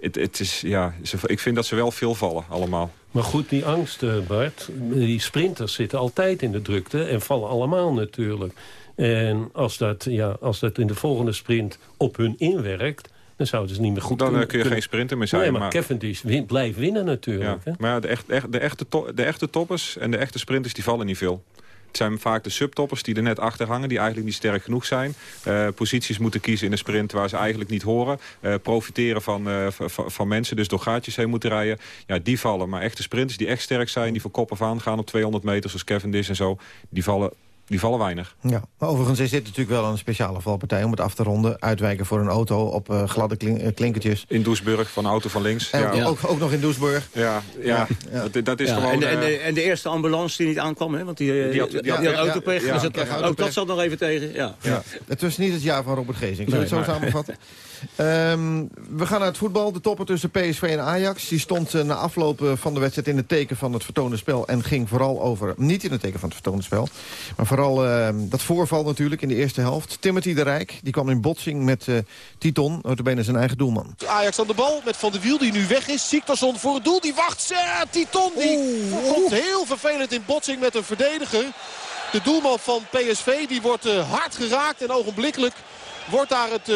Speaker 5: Het, het is, ja, ze, ik vind dat ze wel veel vallen allemaal.
Speaker 19: Maar goed, die angst, eh, Bart, die sprinters zitten altijd in de drukte... en vallen allemaal natuurlijk. En als dat, ja, als dat in de volgende sprint op hun inwerkt... dan zouden ze niet meer goed
Speaker 5: Dan eh,
Speaker 19: kunnen-
Speaker 5: kun je geen sprinter meer zijn.
Speaker 19: Nee, maar,
Speaker 5: maar-
Speaker 19: Cavendish win, blijft winnen natuurlijk.
Speaker 5: Ja.
Speaker 19: hè.
Speaker 5: Maar de, echt, echt, de, echte to- de echte toppers en de echte sprinters die vallen niet veel. Het zijn vaak de subtoppers die er net achter hangen... die eigenlijk niet sterk genoeg zijn. Eh, posities moeten kiezen in een sprint waar ze eigenlijk niet horen. Eh, profiteren van, eh, van mensen, dus door gaatjes heen moeten rijden. Ja, die vallen. Maar echte sprinters die echt sterk zijn... die van kop af aan gaan op 200 meter, zoals Cavendish en zo... die vallen Die vallen weinig.
Speaker 16: Ja, maar overigens is dit natuurlijk wel een speciale valpartij om het af te ronden. Uitwijken voor een auto op uh, gladde klink, uh, klinkertjes.
Speaker 5: In Doesburg, van de auto van links.
Speaker 16: En
Speaker 5: ja.
Speaker 16: ook, ook nog in Doesburg.
Speaker 5: Ja, ja, ja. Dat, dat, is gewoon...
Speaker 21: En de, en, de, en de, eerste ambulance die niet aankwam, hè? want die, die, die had, die had, die had autopech. dus het, ook dat zat nog even tegen. Ja.
Speaker 16: Ja. Het was niet het jaar van Robert Gezing. Zullen we het zo maar... samenvatten? Um, we gaan naar het voetbal. De topper tussen PSV en Ajax. Die stond uh, na afloop van de wedstrijd in het teken van het vertoonde spel. En ging vooral over, niet in het teken van het vertoonde spel. Maar vooral uh, dat voorval natuurlijk in de eerste helft. Timothy de Rijk die kwam in botsing met uh, Titon. Notabene zijn eigen doelman.
Speaker 23: Ajax aan de bal met Van de Wiel die nu weg is. Siktersson voor het doel. Die wacht. Uh, Titon die Oeh. komt heel vervelend in botsing met een verdediger. De doelman van PSV die wordt hard geraakt. En ogenblikkelijk wordt daar het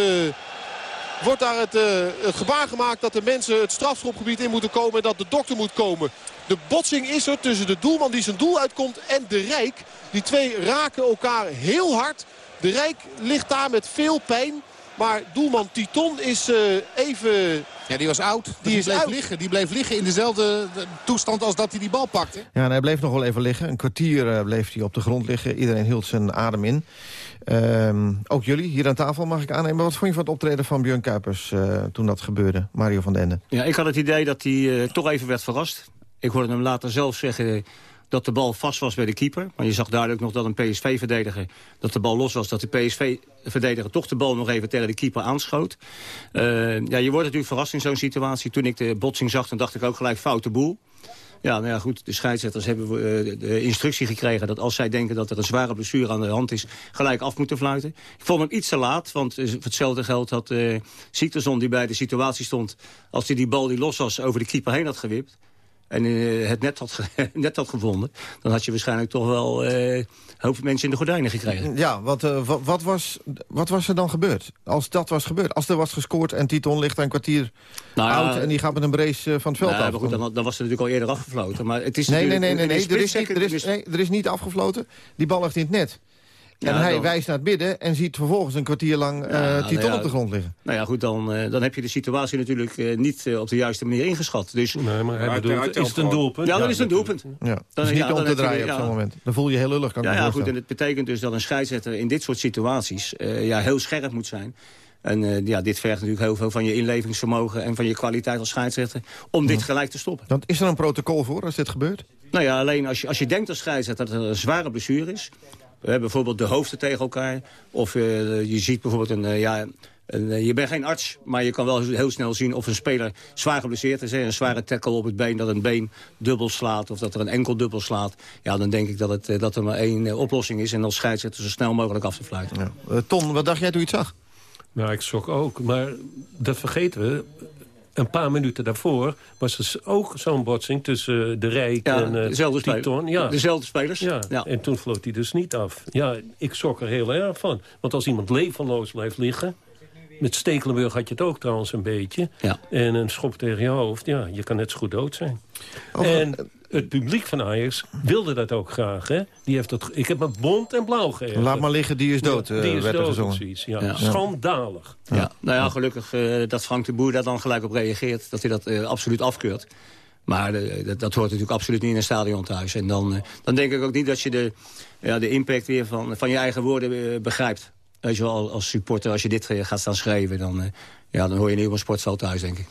Speaker 23: wordt daar het, uh, het, gebaar gemaakt dat de mensen het strafschopgebied in moeten komen en dat de dokter moet komen. De botsing is er tussen de doelman die zijn doel uitkomt en de Rijk. Die twee raken elkaar heel hard. De Rijk ligt daar met veel pijn. Maar doelman Titon is uh, even...
Speaker 24: Ja, die was oud. Die, die is bleef oud. liggen. Die bleef liggen in dezelfde toestand als dat hij die bal pakte.
Speaker 16: Ja, en hij bleef nog wel even liggen. Een kwartier uh, bleef hij op de grond liggen. Iedereen hield zijn adem in. Uh, ook jullie hier aan tafel mag ik aannemen. Wat vond je van het optreden van Björn Kuipers uh, toen dat gebeurde? Mario van den Ende.
Speaker 21: Ja, ik had het idee dat hij uh, toch even werd verrast. Ik hoorde hem later zelf zeggen dat de bal vast was bij de keeper. Maar je zag duidelijk nog dat een PSV-verdediger... dat de bal los was, dat de PSV-verdediger toch de bal nog even tegen de keeper aanschoot. Uh, ja, je wordt natuurlijk verrast in zo'n situatie. Toen ik de botsing zag, dan dacht ik ook gelijk foute boel. Ja, nou ja, goed, de scheidsrechters hebben uh, de instructie gekregen... dat als zij denken dat er een zware blessure aan de hand is... gelijk af moeten fluiten. Ik vond hem iets te laat, want voor hetzelfde geld had uh, die bij de situatie stond, als hij die bal die los was... over de keeper heen had gewipt en uh, het net had, net had gevonden... dan had je waarschijnlijk toch wel uh, een hoop mensen in de gordijnen gekregen.
Speaker 16: Ja, wat, uh, wat, wat, was, wat was er dan gebeurd? Als dat was gebeurd, als er was gescoord en Titon ligt een kwartier nou, oud... en die gaat met een brace van het veld
Speaker 21: nou,
Speaker 16: af.
Speaker 21: Maar goed, dan, dan, was er natuurlijk al eerder afgefloten. Maar het is
Speaker 16: nee, nee, nee, nee, nee, er, is niet, er, is, nee, er is niet afgefloten. Die bal ligt in het net. En ja, hij dan... wijst naar het midden en ziet vervolgens een kwartier lang uh, ja, Titon nou ja, op de grond liggen.
Speaker 21: Nou ja, goed, dan, uh, dan heb je de situatie natuurlijk uh, niet op de juiste manier ingeschat. Dus,
Speaker 19: nee, maar hij bedoelt, is het een doelpunt?
Speaker 21: Ja, dan is het een doelpunt.
Speaker 16: Ja, dan, is niet om te draaien je, op zo'n moment. Dan voel je heel lullig, kan
Speaker 21: ja,
Speaker 16: ik
Speaker 21: ja, goed, en het betekent dus dat een scheidsrechter in dit soort situaties ja, heel scherp moet zijn. En uh, ja, dit vergt natuurlijk heel veel van je inlevingsvermogen... en van je kwaliteit als scheidsrechter om dit gelijk te stoppen.
Speaker 16: Want is er een protocol voor als dit gebeurt?
Speaker 21: Nou ja, alleen als je, als je denkt als scheidsrechter dat er een zware blessure is... We hebben bijvoorbeeld de hoofden tegen elkaar. Of uh, je ziet bijvoorbeeld een... Uh, ja, een, uh, je bent geen arts, maar je kan wel heel snel zien of een speler zwaar geblesseerd is. Hè? Een zware tackle op het been, dat een been dubbel slaat of dat er een enkel dubbel slaat. Ja, dan denk ik dat, het, dat er maar één oplossing is en als scheidsrechter zo snel mogelijk af te fluiten.
Speaker 16: Ja. Ton, wat dacht jij toen je het zag?
Speaker 19: Nou, ik schrok ook, maar dat vergeten we een paar minuten daarvoor was er ook zo'n botsing tussen de Rijk
Speaker 21: ja,
Speaker 19: en uh, Titon.
Speaker 21: Ja. Dezelfde spelers.
Speaker 19: Ja. ja. En toen floot hij dus niet af. Ja, ik schrok er heel erg van. Want als iemand levenloos blijft liggen... Met Stekelenburg had je het ook trouwens een beetje.
Speaker 21: Ja.
Speaker 19: En een schop tegen je hoofd, ja, je kan net zo goed dood zijn. En het publiek van Ajax wilde dat ook graag. Hè? Die heeft dat, ik heb me bont en blauw gegeven.
Speaker 16: Laat maar liggen, die is dood,
Speaker 19: ja, die is
Speaker 16: werd
Speaker 19: dood, precies. Ja. Ja. Schandalig.
Speaker 21: Ja. Nou ja, gelukkig uh, dat Frank de Boer daar dan gelijk op reageert. Dat hij dat uh, absoluut afkeurt. Maar uh, dat, dat, hoort natuurlijk absoluut niet in een stadion thuis. En dan, dan denk ik ook niet dat je de, ja, de impact weer van, van je eigen woorden begrijpt. Weet je wel, als supporter, als je dit gaat staan schrijven... dan, ja, dan hoor je niet op een sportveld thuis, denk ik.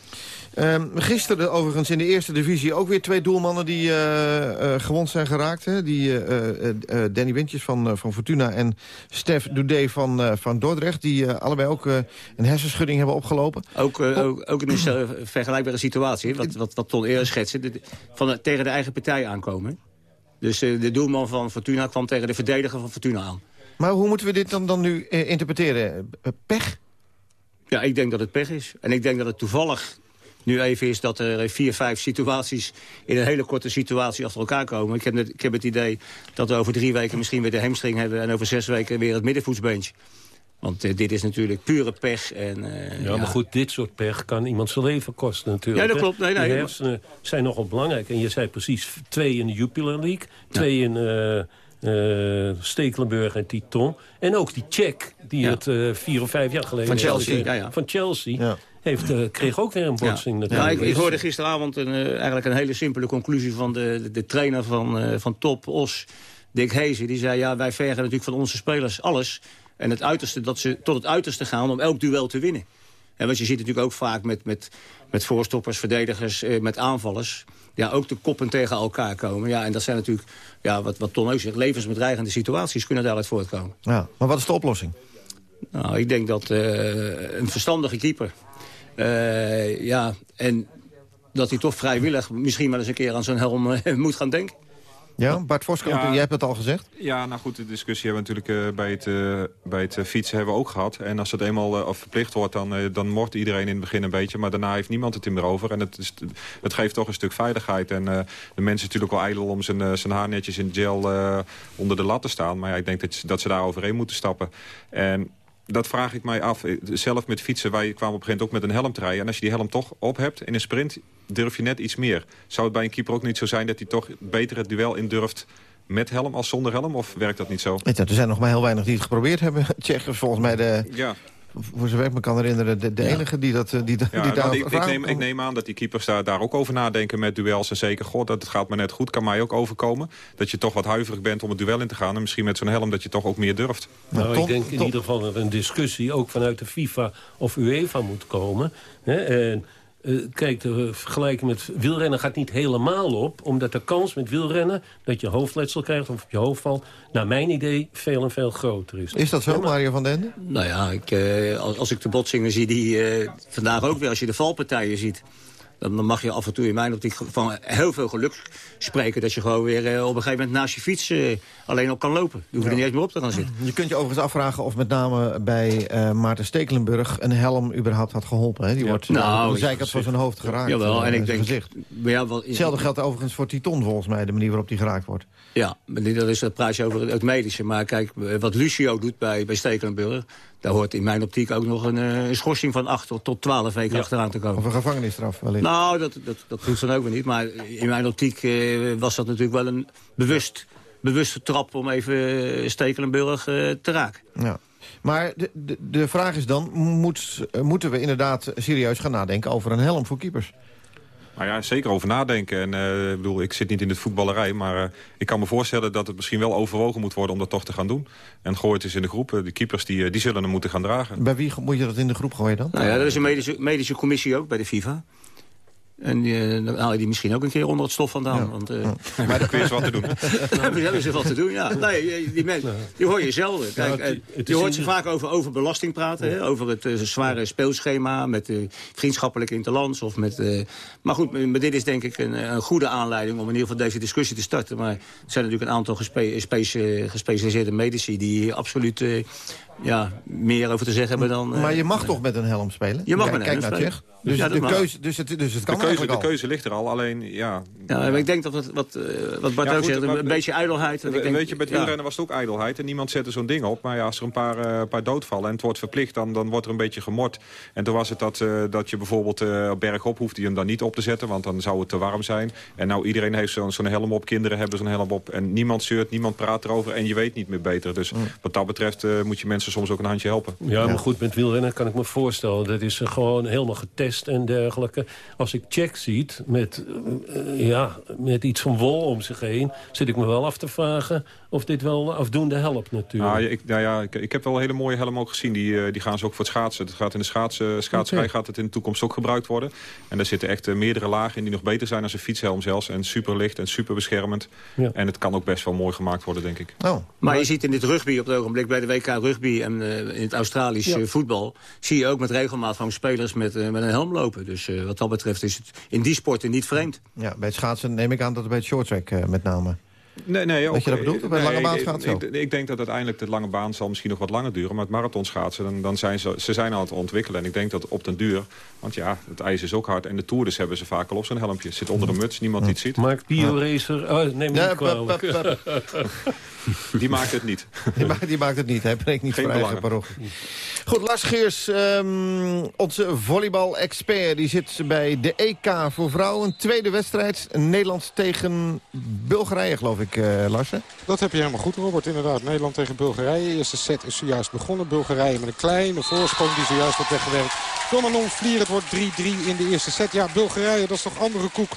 Speaker 16: Um, gisteren overigens in de eerste divisie ook weer twee doelmannen die uh, uh, gewond zijn geraakt. Hè? Die, uh, Danny Wintjes van, van Fortuna en Stef Doudé van, van Dordrecht. Die allebei ook een hersenschudding hebben opgelopen.
Speaker 21: Ook, ook, ook in een vergelijkbare situatie. Wat, wat, wat Ton eerder schetste. De, van, tegen de eigen partij aankomen. Dus de doelman van Fortuna kwam tegen de verdediger van Fortuna aan.
Speaker 16: Maar hoe moeten we dit dan, dan nu interpreteren? pech?
Speaker 21: Ja, ik denk dat het pech is. En ik denk dat het toevallig nu even is dat er vier, vijf situaties... in een hele korte situatie achter elkaar komen. Ik heb het, ik heb het idee dat we over drie weken misschien weer de hamstring hebben... en over zes weken weer het middenvoetsbeentje. Want uh, dit is natuurlijk pure pech. En, uh,
Speaker 19: ja, maar goed, dit soort pech kan iemand zijn leven kosten natuurlijk.
Speaker 21: Ja, dat klopt. Nee, nee,
Speaker 19: de hersenen maar... zijn nogal belangrijk. En je zei precies twee in de Jupiler League. Twee ja. in... Uh, uh, Stekelenburg en Titon. En ook die check die ja. het uh, vier of vijf jaar geleden...
Speaker 21: Van Chelsea, ja, ja.
Speaker 19: Van Chelsea. Heeft, uh, kreeg ook weer een botsing.
Speaker 21: Ja, ja ik, ik, hoorde gisteravond een, eigenlijk een hele simpele conclusie... van de, de, de trainer van, van Top, Os... Dick Hezen, die zei... ja, wij vergen natuurlijk van onze spelers alles. En het uiterste, dat ze tot het uiterste gaan om elk duel te winnen. En wat je ziet natuurlijk ook vaak met, met, met voorstoppers, verdedigers, eh, met aanvallers. Ja, ook de koppen tegen elkaar komen. Ja, en dat zijn natuurlijk, ja, wat, wat Ton ook zegt, levensbedreigende situaties kunnen daaruit voortkomen.
Speaker 16: Ja, maar wat is de oplossing?
Speaker 21: Nou, ik denk dat uh, een verstandige keeper... Uh, ja, en dat hij toch vrijwillig misschien wel eens een keer aan zo'n helm uh, moet gaan denken.
Speaker 16: Ja, Bart Voskamp, ja, jij hebt het al gezegd.
Speaker 5: Ja, nou goed, de discussie hebben we natuurlijk uh, bij het, uh, bij het fietsen hebben we ook gehad. En als het eenmaal verplicht wordt, dan, dan mocht iedereen in het begin een beetje. Maar daarna heeft niemand het er meer over. En het, is, het geeft toch een stuk veiligheid. En de mensen natuurlijk wel ijdel om zijn, zijn haar netjes in gel onder de lat te staan. Maar ja, ik denk dat, dat ze daar overheen moeten stappen. En dat vraag ik mij af. Zelf met fietsen, wij kwamen op een gegeven moment ook met een helm te rijden. En als je die helm toch op hebt in een sprint, durf je net iets meer. Zou het bij een keeper ook niet zo zijn dat hij toch beter het duel in durft met helm als zonder helm? Of werkt dat niet zo?
Speaker 16: er zijn nog maar heel weinig die het geprobeerd hebben. Tsjechers volgens mij de...
Speaker 5: Ja
Speaker 16: voor zover ik me kan herinneren, de, de enige die, dat, die, die
Speaker 5: ja,
Speaker 16: daar
Speaker 5: ik, ik, neem, ik neem aan dat die keepers daar, daar ook over nadenken met duels. En zeker, god, dat gaat maar net goed, kan mij ook overkomen. Dat je toch wat huiverig bent om het duel in te gaan. En misschien met zo'n helm dat je toch ook meer durft.
Speaker 19: Nou, ik denk in ieder geval dat er een discussie ook vanuit de FIFA of UEFA moet komen. Hè? En uh, kijk, de vergelijking met wielrennen gaat niet helemaal op. Omdat de kans met wielrennen dat je hoofdletsel krijgt of op je hoofd valt... naar mijn idee veel en veel groter is.
Speaker 16: Is dat zo, Mario van den
Speaker 21: Nou ja, ik, uh, als, als, ik de botsingen zie die uh, vandaag ook weer... als je de valpartijen ziet dan mag je af en toe in mijn optiek van heel veel geluk spreken... dat je gewoon weer uh, op een gegeven moment naast je fiets uh, alleen op kan lopen. Je hoeft ja. er niet eens meer op te gaan zitten.
Speaker 16: Je kunt je overigens afvragen of met name bij uh, Maarten Stekelenburg... een helm überhaupt had geholpen. Hè? Die wordt nou, aan de zijkant van zijn hoofd geraakt.
Speaker 21: Jawel, en ik denk...
Speaker 16: Gezicht. Ja, wel, Hetzelfde geldt overigens voor Titon volgens mij, de manier waarop die geraakt wordt.
Speaker 21: Ja, dat is het praatje over het medische. Maar kijk, wat Lucio doet bij, bij Stekelenburg... daar hoort in mijn optiek ook nog een, een schorsing van 8 tot 12 weken ja. achteraan te komen.
Speaker 16: Of een gevangenisstraf wellicht.
Speaker 21: Nou, dat, dat, dat hoeft dan ook weer niet. Maar in mijn optiek eh, was dat natuurlijk wel een bewust, bewuste trap... om even Stekelenburg eh, te raken.
Speaker 16: Ja. Maar de, de, de vraag is dan, moet, moeten we inderdaad serieus gaan nadenken... over een helm voor keepers?
Speaker 5: Nou ja, zeker over nadenken. En, uh, ik, bedoel, ik zit niet in het voetballerij, maar uh, ik kan me voorstellen dat het misschien wel overwogen moet worden om dat toch te gaan doen. En gooi het eens in de groep. De keepers die, die zullen hem moeten gaan dragen.
Speaker 16: Bij wie moet je dat in de groep gooien dan?
Speaker 21: Nou ja, dat is een medische, medische commissie ook bij de FIFA. En die, dan haal je die misschien ook een keer onder het stof vandaan. Ja. Want, uh,
Speaker 5: ja. Maar dan kun je ze wat te doen.
Speaker 21: dan hebben ze wat te doen, ja. Nee, die, mensen, die hoor je zelden. Kijk, ja, het, het je hoort ze vaak over, over belasting praten. Hè, over het uh, zware speelschema met uh, vriendschappelijk interlands. Of met, uh, maar goed, maar dit is denk ik een, een, goede aanleiding om in ieder geval deze discussie te starten. Maar er zijn natuurlijk een aantal gespe gespe gespecialiseerde medici die absoluut ja, meer over te zeggen hebben dan...
Speaker 16: maar je mag toch met een helm spelen?
Speaker 21: Je mag
Speaker 16: met
Speaker 21: een helm
Speaker 16: spelen. Dus, de keuze, dus, het, dus het kan
Speaker 5: de keuze, de keuze ligt er al, alleen ja...
Speaker 21: Ja, ik denk dat het, wat, uh, wat Bart ja, ook zegt, een beetje ijdelheid. Ik denk,
Speaker 5: weet je, met wielrennen ja. was het ook ijdelheid en niemand zette zo'n ding op. Maar ja, als er een paar, uh, paar doodvallen en het wordt verplicht, dan, dan wordt er een beetje gemord. En toen was het dat, uh, dat je bijvoorbeeld uh, bergop hoeft die hem dan niet op te zetten, want dan zou het te warm zijn. En nou, iedereen heeft zo'n zo helm op, kinderen hebben zo'n helm op. En niemand zeurt, niemand praat erover en je weet niet meer beter. Dus mm. wat dat betreft moet je mensen soms ook een handje helpen.
Speaker 19: Ja, maar goed, met wielrennen kan ik me voorstellen. Dat is gewoon helemaal getest en dergelijke. Als ik check ziet met, uh, ja, met iets van wol om zich heen... zit ik me wel af te vragen of dit wel afdoende helpt natuurlijk.
Speaker 5: Nou, ik, nou ja, ik, ik heb wel een hele mooie helm ook gezien. Die, uh, die gaan ze ook voor het schaatsen. Het gaat in de schaatsen, schaatserij okay. gaat het in de toekomst ook gebruikt worden. En daar zitten echt uh, meerdere lagen in die nog beter zijn dan een fietshelm zelfs. En super licht en super beschermend. Ja. En het kan ook best wel mooi gemaakt worden, denk ik.
Speaker 21: Oh. Maar je ziet in dit rugby op het ogenblik bij de WK rugby... en in het Australisch ja. voetbal... zie je ook met regelmaat van spelers met, met een helm lopen. Dus wat dat betreft is het in die sporten niet vreemd.
Speaker 16: Ja, bij het schaatsen neem ik aan dat bij het shorttrack uh, met name...
Speaker 5: Nee, nee, ook,
Speaker 16: dat je dat bedoelt? Bij
Speaker 5: nee,
Speaker 16: lange baan gaat zo?
Speaker 5: Ik, ik, denk dat uiteindelijk de lange baan zal misschien nog wat langer duren. Maar het marathonschaatsen, dan, dan zijn ze, ze zijn aan het ontwikkelen. En ik denk dat op den duur... Want ja, het ijs is ook hard. En de toerders hebben ze vaak al op zo'n helmpje. Zit onder een muts, niemand die het ziet.
Speaker 19: Mark Bio-racer... Oh, neem me niet kwalijk.
Speaker 5: Die maakt het niet.
Speaker 16: Die, maakt, die maakt het niet. Hij brengt niet voor eigen parochie. Goed, Lars Geers, um, onze volleybal-expert... die zit bij de EK voor vrouwen. Tweede wedstrijd, Nederland tegen Bulgarije, geloof ik, Larsen.
Speaker 25: Dat heb je helemaal goed, Robert. Inderdaad, Nederland tegen Bulgarije. De eerste set is zojuist begonnen. Bulgarije met een kleine voorsprong die zojuist wordt weggewerkt. Domanon Vlier, het wordt 3-3 in de eerste set. Ja, Bulgarije, dat is toch andere koek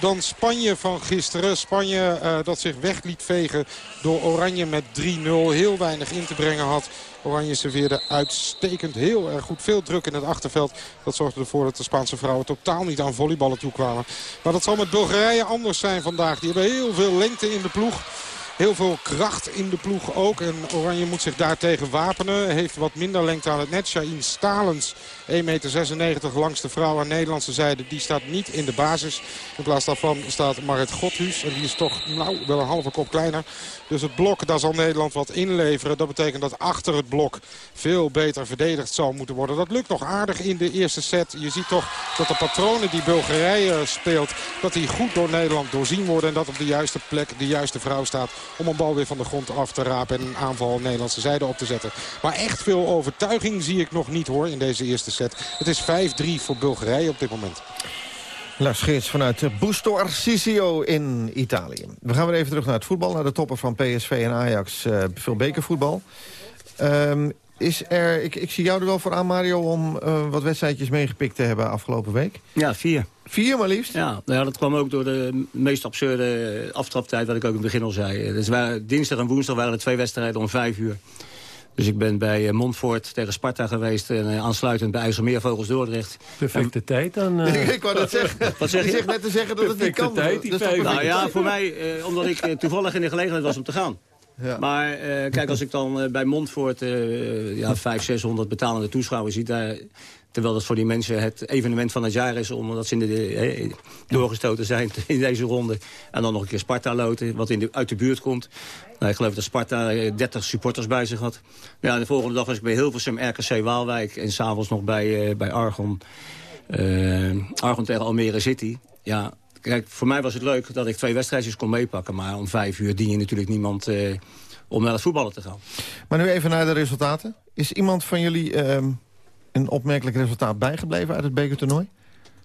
Speaker 25: dan Spanje van gisteren. Spanje uh, dat zich weg liet vegen door Oranje met 3-0. Heel weinig in te brengen had. Oranje serveerde uitstekend heel erg goed. Veel druk in het achterveld. Dat zorgde ervoor dat de Spaanse vrouwen totaal niet aan volleyballen toekwamen. Maar dat zal met Bulgarije anders zijn vandaag. Die hebben heel veel lengte in de ploeg. Heel veel kracht in de ploeg ook. En Oranje moet zich daartegen wapenen. Heeft wat minder lengte aan het net. Shahin Stalens, 1,96 meter langs de vrouw aan Nederlandse zijde. Die staat niet in de basis. In plaats daarvan staat Marit Godhuus. En die is toch nou, wel een halve kop kleiner. Dus het blok, daar zal Nederland wat inleveren. Dat betekent dat achter het blok veel beter verdedigd zal moeten worden. Dat lukt nog aardig in de eerste set. Je ziet toch dat de patronen die Bulgarije speelt... dat die goed door Nederland doorzien worden. En dat op de juiste plek de juiste vrouw staat... om een bal weer van de grond af te rapen... en een aanval Nederlandse zijde op te zetten. Maar echt veel overtuiging zie ik nog niet hoor in deze eerste set. Het is 5-3 voor Bulgarije op dit moment.
Speaker 16: Lars Geerts vanuit Busto Arsizio in Italië. We gaan weer even terug naar het voetbal, naar de toppen van PSV en Ajax. Uh, veel bekervoetbal. Um, is er, ik, ik zie jou er wel voor aan, Mario, om uh, wat wedstrijdjes meegepikt te hebben afgelopen week.
Speaker 21: Ja, vier.
Speaker 16: Vier maar liefst?
Speaker 21: Ja, nou ja, dat kwam ook door de meest absurde aftraptijd, wat ik ook in het begin al zei. Dus waren, dinsdag en woensdag waren er twee wedstrijden om vijf uur. Dus ik ben bij eh, Montfort tegen Sparta geweest en uh, aansluitend bij IJsselmeervogels Dordrecht.
Speaker 19: Perfecte tijd dan.
Speaker 16: Uh... ik wou dat zeggen. Wat zeg je? zegt net te zeggen dat het niet kan.
Speaker 21: Tijd, die dat nou ja, voor mij, omdat ik toevallig in de gelegenheid was om te gaan. Ja. Maar kijk, als ik dan bij Montfort ja, 500, 600 betalende toeschouwers zie... Daar, terwijl dat voor die mensen het evenement van het jaar is... omdat ze in de, doorgestoten zijn in deze ronde. En dan nog een keer Sparta loten, wat in de, uit de buurt komt. Nou, ik geloof dat Sparta 30 eh, supporters bij zich had. Ja, de volgende dag was ik bij Hilversum, RKC Waalwijk... en s'avonds nog bij, uh, bij Argon. Uh, Argon tegen Almere City. Ja, kijk, voor mij was het leuk dat ik twee wedstrijdjes kon meepakken. Maar om vijf uur dien je natuurlijk niemand om naar het voetballen te gaan.
Speaker 16: Maar nu even naar de resultaten. Is iemand van jullie ehm, een opmerkelijk resultaat bijgebleven uit het bekertoernooi?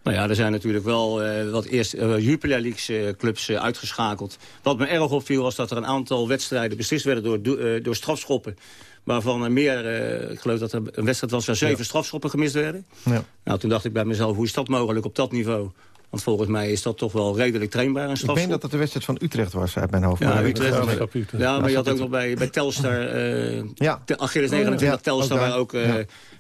Speaker 21: Nou ja, er zijn natuurlijk wel uh, wat eerst uh, Jupiler Leagues uh, clubs uitgeschakeld. Wat me erg opviel was dat er een aantal wedstrijden beslist werden door, door strafschoppen. Waarvan er meer, ik geloof dat er een wedstrijd was waar zeven strafschoppen gemist werden. Ja. Nou, toen dacht ik bij mezelf, hoe is dat mogelijk op dat niveau? Want volgens mij is dat toch wel redelijk trainbaar. Een
Speaker 16: ik meen dat het de wedstrijd van Utrecht was uit mijn hoofd.
Speaker 21: Ja, maar Utrecht, ja, ja, maar je had ook nog bij, bij Telstar, ja. Achilles 29, ja, Telstar, waar ook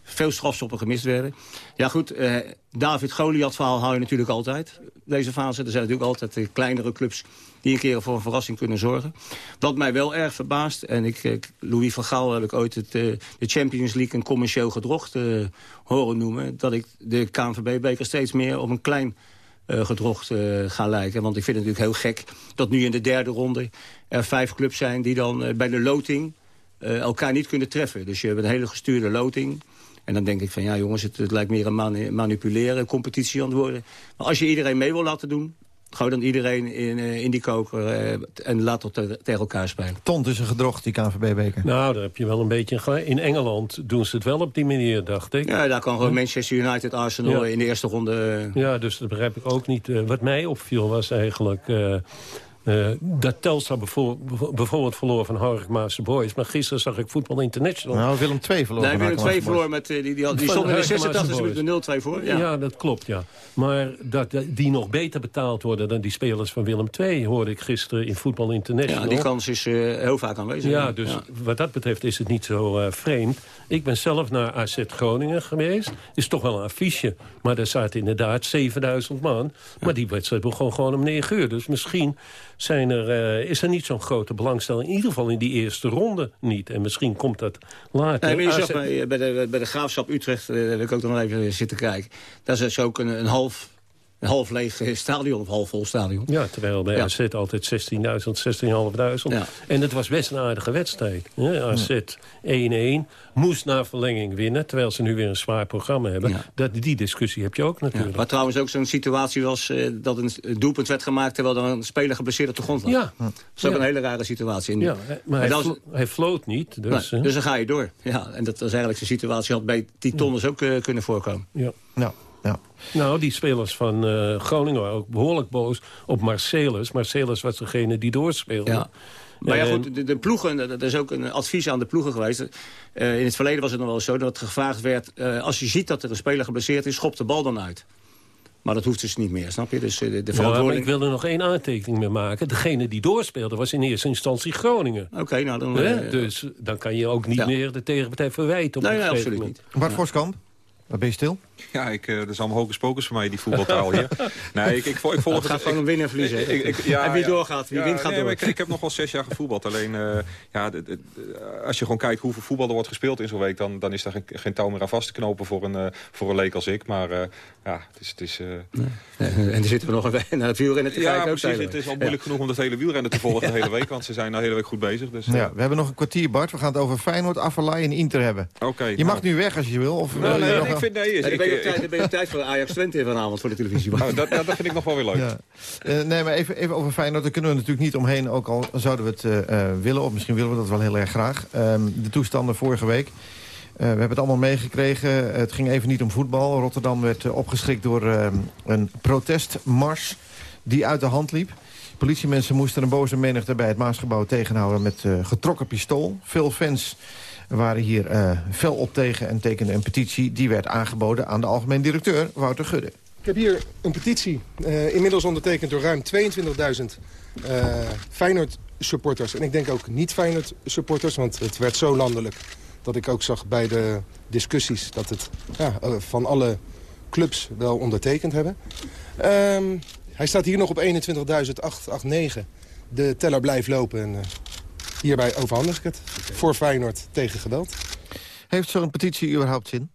Speaker 21: veel strafstoppen gemist werden. Ja goed, uh, David Goliath verhaal hou je natuurlijk altijd. Deze fase, er zijn natuurlijk altijd de kleinere clubs die een keer voor een verrassing kunnen zorgen. Wat mij wel erg verbaast, en ik, Louis van Gaal heb ik ooit het, de Champions League een commercieel gedrocht horen noemen, dat ik de KNVB-beker steeds meer op een klein gedrocht uh, gaan lijken. Want ik vind het natuurlijk heel gek dat nu in de derde ronde... er vijf clubs zijn die dan bij de loting elkaar niet kunnen treffen. Dus je hebt een hele gestuurde loting. En dan denk ik van ja jongens, het, het lijkt meer een mani manipuleren, competitie aan het worden. Maar als je iedereen mee wil laten doen... Gooi dan iedereen in, uh, in die koker uh, en laat dat tegen elkaar spelen.
Speaker 16: Ton is een gedrocht, die KNVB-beker.
Speaker 19: Nou, daar heb je wel een beetje... In Engeland doen ze het wel op die manier, dacht ik.
Speaker 21: Ja, daar kan gewoon Manchester United, Arsenal in de eerste ronde...
Speaker 19: Ja, dus dat begrijp ik ook niet. Uh, wat mij opviel was eigenlijk... Uh, dat Telstra bijvoorbeeld verloor van Hark Boys. Maar gisteren zag ik Voetbal International.
Speaker 16: Nou, Willem II verloor
Speaker 21: Nee, Willem II verloor met... Uh, die, die, die stond in de 86 minuten 0-2 voor. Ja.
Speaker 19: ja. dat klopt, ja. Maar dat die nog beter betaald worden dan die spelers van Willem II... hoorde ik gisteren in Voetbal International.
Speaker 21: Ja, die kans is uh, heel vaak aanwezig.
Speaker 19: Ja, dus wat dat betreft is het niet zo vreemd. Ik ben zelf naar AZ Groningen geweest. Is toch wel een affiche. Maar daar zaten inderdaad 7000 man. Maar die wedstrijd begon gewoon om 9 uur. Dus misschien zijn er, uh, is er niet zo'n grote belangstelling. In ieder geval in die eerste ronde niet. En misschien komt dat later.
Speaker 21: Nee, maar je zag bij, bij, de, bij de Graafschap Utrecht, uh, heb ik ook nog even zitten kijken. Daar is ook een, een half een half leeg stadion of half vol stadion.
Speaker 19: Ja, terwijl bij ja. AZ altijd 16.000, 16.500. Ja. En het was best een aardige wedstrijd. Ja, AZ 1-1, moest na verlenging winnen... terwijl ze nu weer een zwaar programma hebben. Dat, die discussie heb je ook natuurlijk.
Speaker 21: Maar trouwens ook zo'n situatie was uh, dat een doelpunt werd gemaakt... terwijl er een speler geblesseerd op de grond lag. Ja. Dat is ook een hele rare situatie.
Speaker 19: Ja, maar hij, was... hij floot niet. Dus,
Speaker 21: nee, dus dan ga je door. Ja, en dat was eigenlijk een situatie... had bij Titonners ook uh, kunnen voorkomen.
Speaker 19: Ja. ja. Ja. Nou, die spelers van uh, Groningen waren ook behoorlijk boos op Marcellus. Marcellus was degene die doorspeelde.
Speaker 21: Ja. Maar ja, goed, de, de, ploegen, dat is ook een advies aan de ploegen geweest. Uh, in het verleden was het nog wel zo dat gevraagd werd... Uh, als je ziet dat er een speler geblesseerd is, schop de bal dan uit. Maar dat hoeft dus niet meer, snap je? Dus de, de
Speaker 19: Ja,
Speaker 21: verantwoording...
Speaker 19: ik wil er nog één aantekening mee maken. Degene die doorspeelde was in eerste instantie Groningen.
Speaker 21: Oké, nou dan... Eh,
Speaker 19: dus dan kan je ook niet
Speaker 21: ja.
Speaker 19: meer de tegenpartij verwijten. Op
Speaker 21: Nee, nee, absoluut
Speaker 19: moment.
Speaker 16: Bart Voskamp, wat ben je stil?
Speaker 5: Ja, ik, eh, dat is allemaal hocus pocus voor mij, die voetbaltaal hier. Nee, ik, ik, ik volg
Speaker 21: Het gaat gewoon om winnen en verliezen. En wie doorgaat, wie wint, gaat
Speaker 5: nee,
Speaker 21: door.
Speaker 5: Ik, ik heb nog wel zes jaar gevoetbald. Alleen, eh, ja, als je gewoon kijkt hoeveel voetbal er wordt gespeeld in zo'n week... Dan, dan is daar geen, geen touw meer aan vast te knopen voor een, eh, voor een leek als ik. Maar eh, ja, het is... Het is eh,
Speaker 21: En dan zitten we nog even naar het wielrennen te
Speaker 5: ja,
Speaker 21: kijken. ook
Speaker 5: precies. Het is al moeilijk genoeg om dat hele wielrennen te volgen de hele week. Want ze zijn de hele week goed bezig. Dus,
Speaker 16: Ja, we hebben nog een kwartier, Bart. We gaan het over Feyenoord, Afvalai en Inter hebben.
Speaker 5: Oké.
Speaker 16: Je mag nu weg als je wil. Of,
Speaker 5: Nou, nee,
Speaker 16: nog
Speaker 5: ik vind... Nee,
Speaker 21: Ja,
Speaker 5: ik-
Speaker 21: tijd- dan ben je op tijd voor Ajax Twente vanavond voor de televisie.
Speaker 5: Nou, dat, dat vind ik nog wel weer leuk.
Speaker 16: Ja. Eh, nee, maar even, even over Feyenoord. Daar kunnen we natuurlijk niet omheen. Ook al zouden we het eh, eh, willen. Of misschien willen we dat wel heel erg graag. Ehm, de toestanden vorige week. Eh, we hebben het allemaal meegekregen. Het ging even niet om voetbal. Rotterdam werd opgeschrikt door ehm, een protestmars die uit de hand liep. Politiemensen moesten een boze menigte bij het Maasgebouw tegenhouden met getrokken pistool. Veel fans waren hier eh, fel op tegen en tekenden een petitie. Die werd aangeboden aan de algemeen directeur Wouter Gudde.
Speaker 26: Ik heb hier een petitie, eh, inmiddels ondertekend door ruim 22.000 eh Feyenoord supporters. En ik denk ook niet Feyenoord supporters, want het werd zo landelijk... dat ik ook zag bij de discussies dat het ja, eh, van alle clubs wel ondertekend hebben. Ehm, hij staat hier nog op 21.889. De teller blijft lopen en eh, hierbij overhandig ik het. Voor Feyenoord tegen geweld.
Speaker 16: Heeft zo'n petitie überhaupt zin?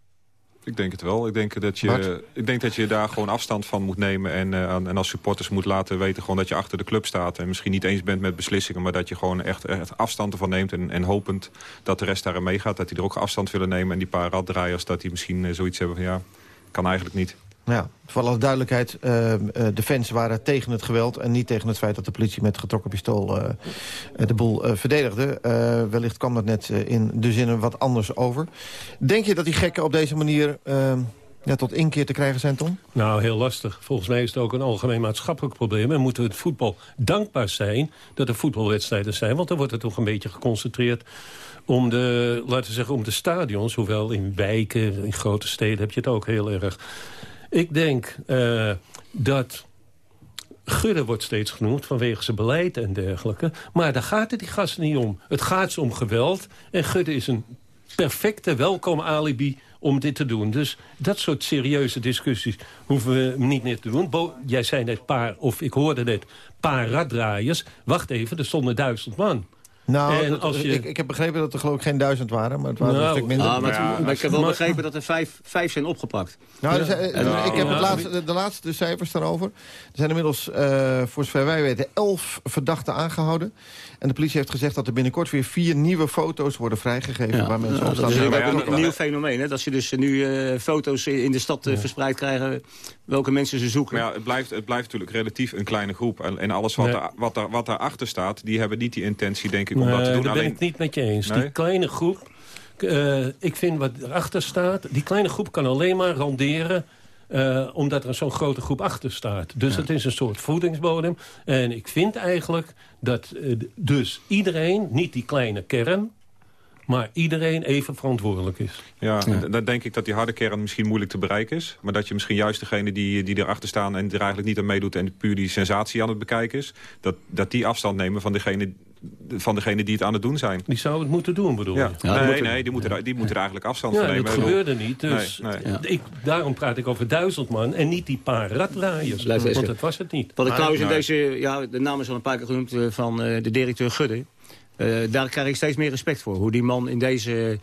Speaker 5: Ik denk het wel. Ik denk dat
Speaker 16: Bart?
Speaker 5: je, ik denk dat je daar gewoon afstand van moet nemen. En, eh, aan- en als supporters moet laten weten gewoon dat je achter de club staat. En misschien niet eens bent met beslissingen. Maar dat je gewoon echt, echt afstand ervan neemt. En, en hopend dat de rest daarin meegaat. Dat die er ook afstand willen nemen. En die paar raddraaiers dat die misschien eh, zoiets hebben van ja, kan eigenlijk niet.
Speaker 16: Ja, voor alle duidelijkheid, eh, eh, de fans waren tegen het geweld... en niet tegen het feit dat de politie met getrokken pistool eh, de boel eh, verdedigde. Wellicht kwam dat net in de zinnen wat anders over. Denk je dat die gekken op deze manier eh, ja, tot inkeer te krijgen zijn, Tom?
Speaker 19: Nou, heel lastig. Volgens mij is het ook een algemeen maatschappelijk probleem. En moeten we het voetbal dankbaar zijn dat er voetbalwedstrijden zijn. Want dan wordt het toch een beetje geconcentreerd om de, laten we zeggen, om de stadions. Hoewel in wijken, in grote steden heb je het ook heel erg. Ik denk eh, dat Gudde wordt steeds genoemd vanwege zijn beleid en dergelijke. Maar daar gaat het die gasten niet om. Het gaat ze om geweld. En Gudde is een perfecte welkom alibi om dit te doen. Dus dat soort serieuze discussies hoeven we niet meer te doen. Jij zei net paar, of ik hoorde net, paar raddraaiers. Wacht even, er stonden duizend man.
Speaker 16: Nou,
Speaker 19: En
Speaker 16: dat-
Speaker 19: als je-
Speaker 16: ik, ik heb begrepen dat er geloof ik geen duizend waren... maar het waren er
Speaker 19: Nou,
Speaker 16: een stuk minder.
Speaker 21: Ah, maar,
Speaker 19: Ja,
Speaker 21: maar ik heb wel
Speaker 19: maar-
Speaker 21: begrepen dat er vijf, vijf zijn opgepakt.
Speaker 16: Nou, zijn- eh, ik heb
Speaker 19: Ja.
Speaker 16: het laatste, de, de laatste cijfers daarover. Er zijn inmiddels, eh, voor zover wij weten, elf verdachten aangehouden. En de politie heeft gezegd dat er binnenkort weer vier nieuwe foto's worden vrijgegeven...
Speaker 21: Ja.
Speaker 16: waar mensen op
Speaker 21: dat
Speaker 16: staan.
Speaker 21: is
Speaker 5: maar ja,
Speaker 21: een,
Speaker 5: dat-
Speaker 21: een nieuw fenomeen. Hè? Dat je dus nu eh, foto's in de stad verspreid krijgen... welke mensen ze zoeken.
Speaker 5: Maar ja, het blijft, het blijft natuurlijk relatief een kleine groep. En, en alles wat,
Speaker 19: Nee.
Speaker 5: er, wat, er, wat daarachter staat, die hebben niet die intentie, denk ik, om
Speaker 19: Nee,
Speaker 5: dat te doen.
Speaker 19: daar
Speaker 5: Alleen,
Speaker 19: ben ik niet met je eens.
Speaker 5: Nee?
Speaker 19: Die kleine groep, eh, ik vind wat erachter staat... die kleine groep kan alleen maar randeren... eh, omdat er zo'n grote groep achter staat. Dus het is een soort voedingsbodem. En ik vind eigenlijk dat eh, dus iedereen, niet die kleine kern... maar iedereen even verantwoordelijk is.
Speaker 5: Ja, en dan denk ik dat die harde kern misschien moeilijk te bereiken is. Maar dat je misschien juist degene die, die erachter staan... en er eigenlijk niet aan meedoet en puur die sensatie aan het bekijken is... dat, dat die afstand nemen van degene, van degene die het aan het doen zijn.
Speaker 19: Die zou het moeten doen, bedoel je?
Speaker 21: Ja,
Speaker 5: nee, nee, die moeten, er- die moeten er eigenlijk afstand
Speaker 19: Ja,
Speaker 5: van nemen.
Speaker 19: dat gebeurde niet. Dus
Speaker 5: Nee, nee.
Speaker 21: Ja.
Speaker 19: ik, daarom praat ik over duizend man en niet die paar raddraaiers.
Speaker 21: Blijf
Speaker 19: Want dat was het niet.
Speaker 21: Wat ik trouwens in deze... Ja, de naam is al een paar keer genoemd eh, van eh, de directeur Gudde. Eh, daar krijg ik steeds meer respect voor. Hoe die man in deze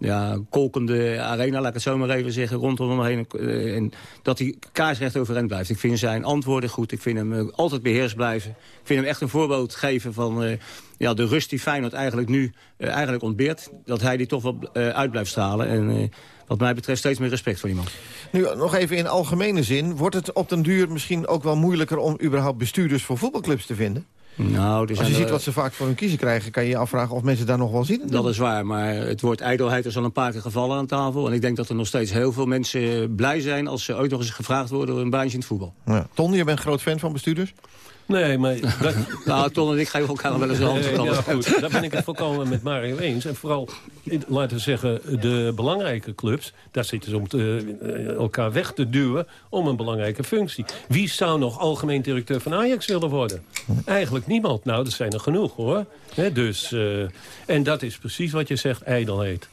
Speaker 21: ja, kolkende arena, laat ik het zo maar even zeggen, rondom hem heen. eh, en dat hij kaarsrecht overeind blijft. Ik vind zijn antwoorden goed. Ik vind hem eh, altijd beheerst blijven. Ik vind hem echt een voorbeeld geven van eh, ja, de rust die Feyenoord eigenlijk nu eigenlijk ontbeert. Dat hij die toch wel uit blijft stralen. En wat mij betreft steeds meer respect voor die man.
Speaker 16: Nu, nog even in algemene zin. Wordt het op den duur misschien ook wel moeilijker... om überhaupt bestuurders voor voetbalclubs te vinden?
Speaker 21: Nou,
Speaker 16: Als je ziet wat ze vaak voor hun kiezen krijgen... kan je je afvragen of mensen daar nog wel zin in
Speaker 21: Dat is waar, maar het woord ijdelheid is al een paar keer gevallen aan tafel. En ik denk dat er nog steeds heel veel mensen blij zijn... als ze ooit nog eens gevraagd worden door een baantje in het voetbal.
Speaker 16: Ja. Ton, je bent groot fan van bestuurders?
Speaker 19: Nee, maar... Dat...
Speaker 21: nou, Ton en ik geven elkaar wel eens een hand.
Speaker 19: Nee, ja, goed, daar ben ik het volkomen met Mario eens. En vooral, laten we zeggen, de belangrijke clubs... daar zitten ze om te, uh, elkaar weg te duwen om een belangrijke functie. Wie zou nog algemeen directeur van Ajax willen worden? Eigenlijk niemand. Nou, dat zijn er genoeg, hoor. He, dus, uh, en dat is precies wat je zegt, ijdelheid.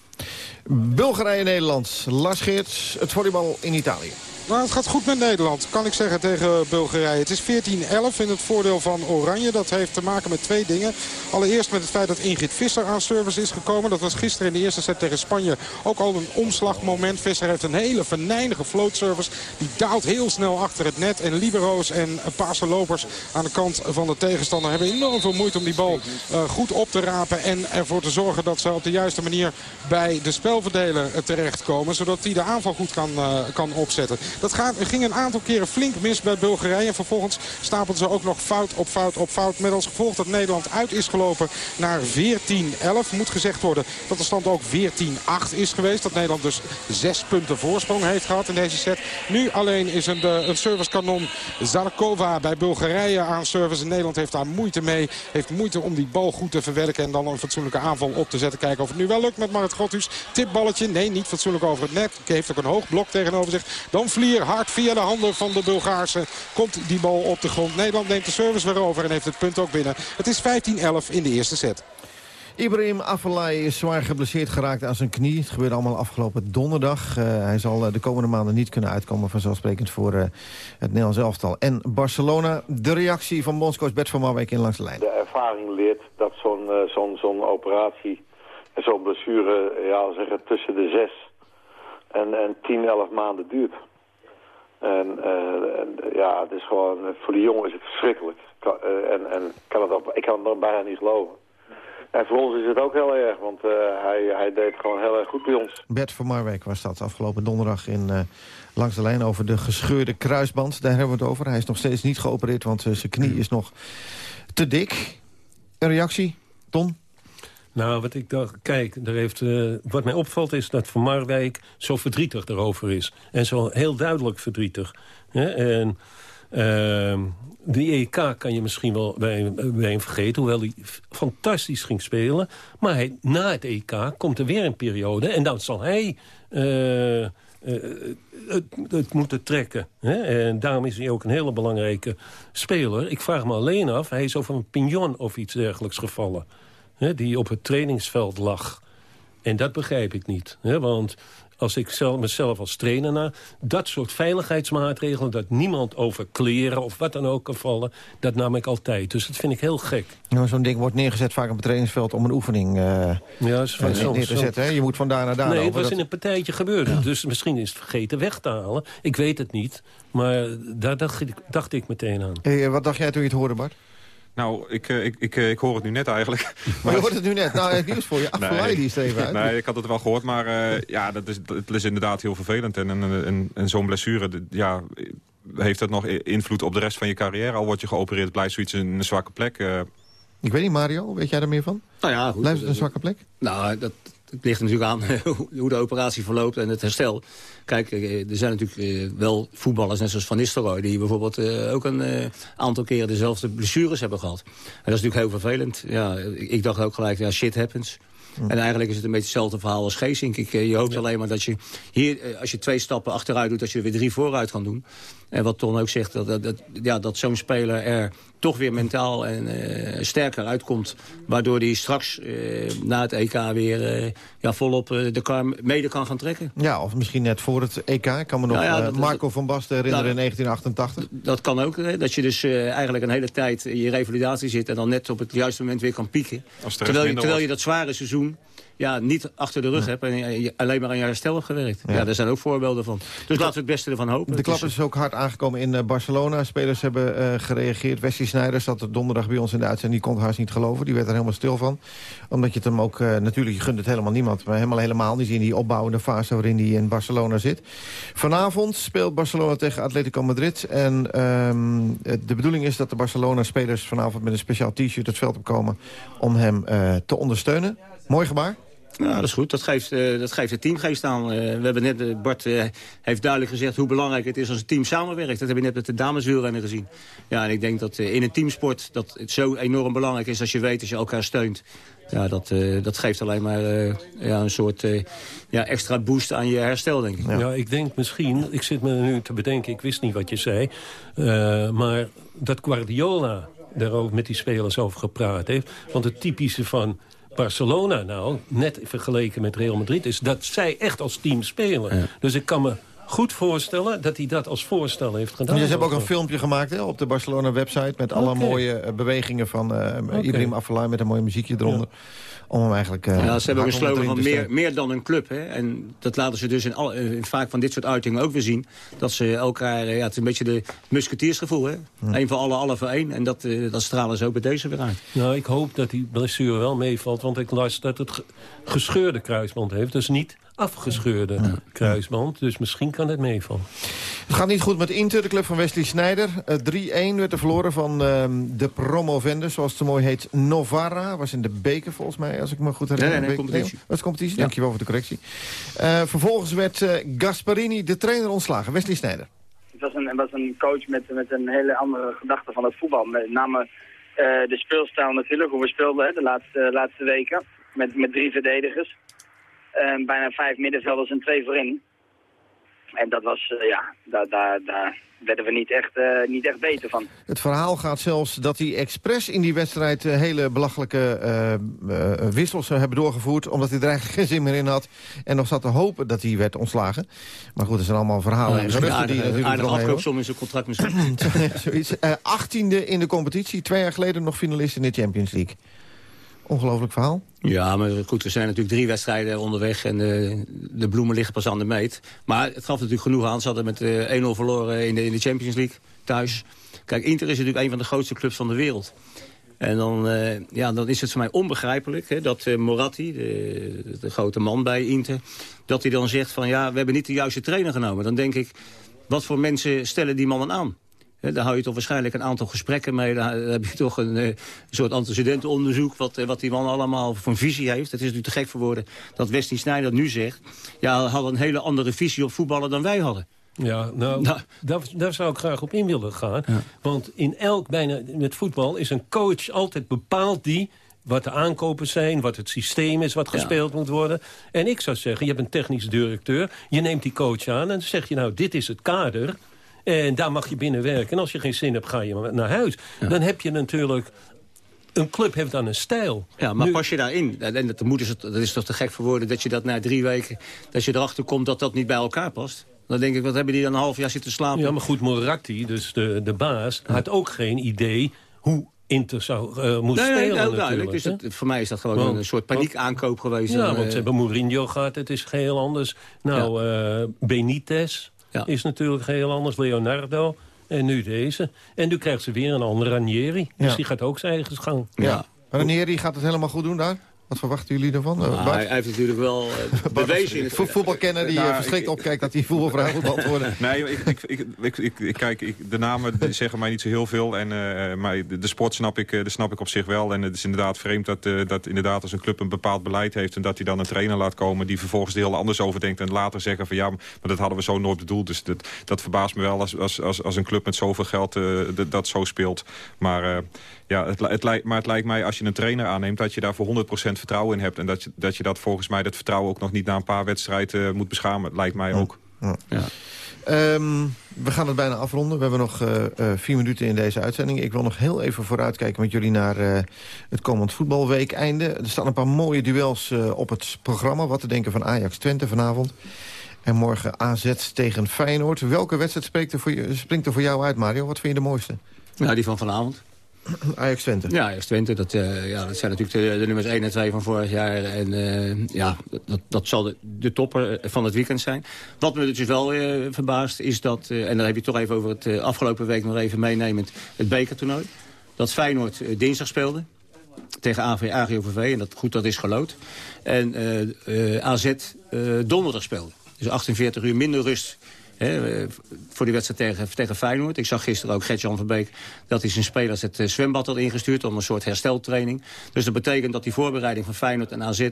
Speaker 16: Bulgarije-Nederland. Lars Geerts, het volleybal in Italië.
Speaker 25: Nou, het gaat goed met Nederland, kan ik zeggen, tegen Bulgarije. Het is 14-11 in het voordeel van Oranje. Dat heeft te maken met twee dingen. Allereerst met het feit dat Ingrid Visser aan service is gekomen. Dat was gisteren in de eerste set tegen Spanje ook al een omslagmoment. Visser heeft een hele venijnige floatservice. Die daalt heel snel achter het net. En libero's en lopers aan de kant van de tegenstander hebben enorm veel moeite om die bal uh, goed op te rapen. En ervoor te zorgen dat ze op de juiste manier bij de spelverdeler terechtkomen. Zodat hij de aanval goed kan, uh, kan opzetten. Dat gaat, ging een aantal keren flink mis bij Bulgarije. En vervolgens stapelden ze ook nog fout op fout op fout. Met als gevolg dat Nederland uit is gelopen naar 14-11. Moet gezegd worden dat de stand ook 14-8 is geweest. Dat Nederland dus zes punten voorsprong heeft gehad in deze set. Nu alleen is een, een servicekanon Zarkova bij Bulgarije aan service. Nederland heeft daar moeite mee. Heeft moeite om die bal goed te verwerken. En dan een fatsoenlijke aanval op te zetten. Kijken of het nu wel lukt met Marit Grothuus. Tipballetje. Nee, niet fatsoenlijk over het net. Heeft ook een hoog blok tegenover zich. Dan vliegt hard via de handen van de Bulgaarse. Komt die bal op de grond. Nederland neemt de service weer over en heeft het punt ook binnen. Het is 15-11 in de eerste set.
Speaker 16: Ibrahim Afellay is zwaar geblesseerd geraakt aan zijn knie. Het gebeurde allemaal afgelopen donderdag. Uh, hij zal uh, de komende maanden niet kunnen uitkomen... vanzelfsprekend voor uh, het Nederlands elftal. En Barcelona, de reactie van bondscoach Bert van Marwijk in langs de lijn.
Speaker 27: De ervaring leert dat zo'n zo'n zo'n operatie en zo'n blessure... ja, zeggen, tussen de zes en, en 10, 11 maanden duurt. En, uh, en, ja, het is gewoon, voor de jongen is het verschrikkelijk. En en ik kan het bijna niet geloven. En voor ons is het ook heel erg, want hij, hij deed gewoon heel erg goed bij ons.
Speaker 16: Bert van Marwijk was dat afgelopen donderdag in, langs de lijn over de gescheurde kruisband. Daar hebben we het over. Hij is nog steeds niet geopereerd, want zijn knie is nog te dik. Een reactie, Ton?
Speaker 19: Nou, wat ik dacht, kijk, er heeft, uh, wat mij opvalt is dat Van Marwijk zo verdrietig erover is. En zo heel duidelijk verdrietig. Hè? En uh, de EK kan je misschien wel bij, hem vergeten, hoewel hij fantastisch ging spelen. Maar hij, na het EK komt er weer een periode en dan zal hij... Uh, het, het, moeten trekken. Hè? En daarom is hij ook een hele belangrijke speler. Ik vraag me alleen af, hij is over een pignon of iets dergelijks gevallen hè, die op het trainingsveld lag. En dat begrijp ik niet. Hè, want als ik zelf, mezelf als trainer naar... dat soort veiligheidsmaatregelen... dat niemand over kleren of wat dan ook kan vallen... dat nam ik altijd. Dus dat vind ik heel gek.
Speaker 16: Nou, Zo'n ding wordt neergezet vaak op het trainingsveld... om een oefening uh, ja, is van, uh, neer te zetten. Hè? Je moet van daar naar daar
Speaker 19: Nee,
Speaker 16: het
Speaker 19: was
Speaker 16: dat...
Speaker 19: in een partijtje gebeurd. Ja. Dus misschien is het vergeten weg te halen. Ik weet het niet. Maar daar dacht ik, dacht ik meteen aan.
Speaker 16: Hey, wat dacht jij toen je het hoorde, Bart?
Speaker 5: Nou, ik, ik, ik, ik hoor het nu net eigenlijk.
Speaker 16: Maar je hoort het nu net. Nou, het nieuws voor je. Afvallei die is even uit.
Speaker 5: Nee, ik had het wel gehoord, maar uh, ja, dat is, dat is inderdaad heel vervelend. En, en, en, en zo'n blessure, ja, heeft dat nog invloed op de rest van je carrière? Al word je geopereerd, blijft zoiets in een zwakke plek. Uh...
Speaker 16: Ik weet niet, Mario, weet jij er meer van?
Speaker 21: Nou ja, goed.
Speaker 16: Blijft het een zwakke plek?
Speaker 21: Nou, dat, het ligt natuurlijk aan hoe de operatie verloopt en het herstel. Kijk, er zijn natuurlijk wel voetballers, net zoals Van Nistelrooy... die bijvoorbeeld ook een aantal keren dezelfde blessures hebben gehad. En dat is natuurlijk heel vervelend. Ja, ik dacht ook gelijk, ja, shit happens. Hm. En eigenlijk is het een beetje hetzelfde verhaal als Geesink. Ik, je hoopt ja. alleen maar dat je hier, als je twee stappen achteruit doet... dat je er weer drie vooruit kan doen. En wat Ton ook zegt, dat, dat, ja, dat zo'n speler er toch weer mentaal en uh, sterker uitkomt. Waardoor hij straks uh, na het EK weer uh, ja, volop de kar mede kan gaan trekken.
Speaker 16: Ja, of misschien net voor het EK. Ik kan me nog nou ja, dat, Marco van Basten herinneren nou, in 1988.
Speaker 21: Dat kan ook. Hè, dat je dus eigenlijk een hele tijd in je revalidatie zit... en dan net op het juiste moment weer kan pieken. Terwijl je, terwijl je dat zware seizoen ja, niet achter de rug ja. hebt en alleen maar aan je herstel hebt gewerkt. Ja. ja, daar zijn ook voorbeelden van. Dus laten we het beste ervan hopen.
Speaker 16: De klap is ook hard aangekomen in uh, Barcelona. Spelers hebben uh, gereageerd. Wesley Sneijder zat donderdag bij ons in de uitzending. Die kon het haast niet geloven. Die werd er helemaal stil van. Omdat je het hem ook... Uh, natuurlijk, je gunt het helemaal niemand. Maar helemaal helemaal niet in die opbouwende fase waarin hij in Barcelona zit. Vanavond speelt Barcelona tegen Atletico Madrid. En um, de bedoeling is dat de Barcelona-spelers vanavond met een speciaal t-shirt het veld opkomen... om hem te ondersteunen. Mooi gebaar.
Speaker 21: Ja, dat is goed. Dat geeft, uh, dat geeft het teamgeest aan. Uh, we hebben net, uh, Bart heeft duidelijk gezegd hoe belangrijk het is als het team samenwerkt. Dat hebben we net met de dameswielrennen gezien. Ja, en ik denk dat in een teamsport dat het zo enorm belangrijk is als je weet dat je elkaar steunt. Ja, dat, dat geeft alleen maar ja, een soort ja, extra boost aan je herstel, denk ik.
Speaker 19: Ja. ik denk misschien, ik zit me nu te bedenken, ik wist niet wat je zei... maar dat Guardiola daarover met die spelers over gepraat heeft. Want het typische van Barcelona nou, net vergeleken met Real Madrid... is dat zij echt als team spelen. Dus ik kan me goed voorstellen dat hij dat als voorstel heeft gedaan.
Speaker 16: Ja, ze hebben ook een filmpje gemaakt hè, op de Barcelona-website... met alle mooie uh, bewegingen van uh, okay. Ibrahim Afellay... met een mooi muziekje eronder. Ja. Om hem eigenlijk... Uh,
Speaker 21: ja, ze hebben een slogan van meer, meer dan een club. Hè? En dat laten ze dus in, al, in vaak van dit soort uitingen ook weer zien. Dat ze elkaar... ja, het is een beetje de musketiersgevoel. Hè? Hm. Eén voor alle, alle voor één. En dat, dat stralen ze ook bij deze weer uit.
Speaker 19: Nou, ik hoop dat die blessure wel meevalt. Want ik las dat het gescheurde kruisband heeft. Dus niet afgescheurde ja. kruisband. Dus misschien kan het meevallen.
Speaker 16: Het gaat niet goed met Inter, de club van Wesley Sneijder. Uh, 3-1 werd er verloren van uh, de promovende, zoals het zo mooi heet, Novara. Was in de beker volgens mij, als ik me goed herinner.
Speaker 21: Nee, nee, nee competitie.
Speaker 16: was competitie, ja. dankjewel voor de correctie. Uh, vervolgens werd Gasparini, de trainer, ontslagen. Wesley Sneijder.
Speaker 28: Het was een, was een coach met, met een hele andere gedachte van het voetbal. Met name de speelstijl natuurlijk, hoe we speelden hè, de laatste, laatste weken. Met, met drie verdedigers. Uh, bijna vijf middenvelders en twee voorin. En dat was, uh, ja, daar, daar, daar werden we niet echt, uh, niet echt beter van.
Speaker 16: Het verhaal gaat zelfs dat hij expres in die wedstrijd uh, hele belachelijke wissels hebben doorgevoerd. Omdat hij er eigenlijk geen zin meer in had. En nog zat te hopen dat hij werd ontslagen. Maar goed, dat zijn allemaal verhalen.
Speaker 21: en geruchten die natuurlijk aardig afkoopsom in zijn contract misschien.
Speaker 16: Zoiets. achttiende in de competitie. Twee jaar geleden nog finalist in de Champions League. Ongelooflijk verhaal.
Speaker 21: Ja, maar goed, er zijn natuurlijk drie wedstrijden onderweg... en de, de bloemen liggen pas aan de meet. Maar het gaf natuurlijk genoeg aan. Ze hadden met uh, 1-0 verloren in de, in de Champions League thuis. Kijk, Inter is natuurlijk een van de grootste clubs van de wereld. En dan, uh, ja, dan is het voor mij onbegrijpelijk hè, dat Moratti, de, de, grote man bij Inter... dat hij dan zegt van ja, we hebben niet de juiste trainer genomen. Dan denk ik, wat voor mensen stellen die mannen aan? Daar hou je toch waarschijnlijk een aantal gesprekken mee. Daar heb je toch een, uh, soort antecedentenonderzoek... Wat, wat die man allemaal voor een visie heeft. Het is natuurlijk te gek voor woorden dat Wesley Sneijder nu zegt... ja, had een hele andere visie op voetballen dan wij hadden.
Speaker 19: Ja, nou, nou. Daar, daar, zou ik graag op in willen gaan. Ja. Want in elk, bijna met voetbal, is een coach altijd bepaald die wat de aankopen zijn, wat het systeem is, wat gespeeld ja. moet worden. En ik zou zeggen, je hebt een technisch directeur, je neemt die coach aan... en dan zeg je nou, dit is het kader... En daar mag je binnen werken. En als je geen zin hebt, ga je naar huis. Dan heb je natuurlijk een club heeft dan een stijl.
Speaker 21: Ja, maar pas je daarin, en dat, moet, dat is toch te gek voor woorden... dat je dat na drie weken, dat je erachter komt dat dat niet bij elkaar past? Dan denk ik, wat hebben die dan een half jaar zitten slapen?
Speaker 19: Ja, maar goed, Moratti, dus de, de baas, had ook geen idee hoe Inter zou uh, moeten nee, spelen. Nee, duidelijk.
Speaker 21: Dus voor mij is dat gewoon want, een soort paniekaankoop geweest.
Speaker 19: Ja, want ze hebben Mourinho gehad, het is heel anders. Nou, ja. uh, Benitez, ja. is natuurlijk heel anders. Leonardo. En nu deze. En nu krijgt ze weer een andere Ranieri. Dus die gaat ook zijn eigen gang.
Speaker 16: Ja. Ranieri gaat het helemaal goed doen daar? Wat verwachten jullie ervan?
Speaker 21: Nou, hij heeft natuurlijk wel uh, bewezen...
Speaker 16: in voetbalkenner die nou, verschrikt opkijkt dat hij voetbalvraag moet beantwoorden.
Speaker 5: Nee, ik, ik, ik, ik, ik kijk, de namen zeggen mij niet zo heel veel. En, uh, maar de, de, sport snap ik, de snap ik op zich wel. En het is inderdaad vreemd dat, dat inderdaad als een club een bepaald beleid heeft... en dat hij dan een trainer laat komen die vervolgens er heel anders over denkt... en later zeggen van ja, maar dat hadden we zo nooit bedoeld. Dus dat, dat verbaast me wel als, als, als, als een club met zoveel geld dat, dat zo speelt. Maar ja, het, het, lijkt, maar het lijkt mij als je een trainer aanneemt... dat je daar voor 100% vertrouwen in hebt. En dat je, dat je dat volgens mij dat vertrouwen ook nog niet na een paar wedstrijden moet beschamen. lijkt mij ook. Ja.
Speaker 16: Ja. Um, we gaan het bijna afronden. We hebben nog uh, uh, vier minuten in deze uitzending. Ik wil nog heel even vooruitkijken met jullie naar uh, het komend voetbalweek einde. Er staan een paar mooie duels op het programma. Wat te denken van Ajax Twente vanavond. En morgen AZ tegen Feyenoord. Welke wedstrijd springt er voor, je, springt er voor jou uit, Mario? Wat vind je de mooiste?
Speaker 21: Nou, die van vanavond.
Speaker 16: Ajax Twente.
Speaker 21: Ja, Ajax Twente. Dat, uh, ja, dat zijn natuurlijk de, nummers 1 en 2 van vorig jaar. En uh, ja, dat, dat zal de, de, topper van het weekend zijn. Wat me dus wel verbaast is dat... en dan heb je toch even over het afgelopen week nog even meenemend... het bekertoernooi. Dat Feyenoord dinsdag speelde tegen AV, AGOVV. En dat, goed, dat is gelood. En AZ donderdag speelde. Dus 48 uur minder rust Eh, voor die wedstrijd tegen, Feyenoord. Ik zag gisteren ook Gert-Jan van Beek... dat hij zijn spelers het eh, zwembad had ingestuurd... om een soort hersteltraining. Dus dat betekent dat die voorbereiding van Feyenoord en AZ...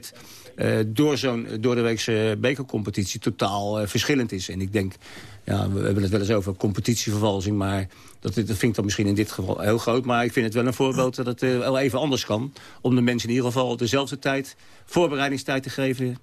Speaker 21: Uh, door zo'n door de weekse bekercompetitie totaal verschillend is. En ik denk, ja, we hebben het wel eens over competitievervalsing... maar dat, dat vind ik dan misschien in dit geval heel groot. Maar ik vind het wel een voorbeeld dat het wel even anders kan. Om de mensen in ieder geval dezelfde tijd, voorbereidingstijd te geven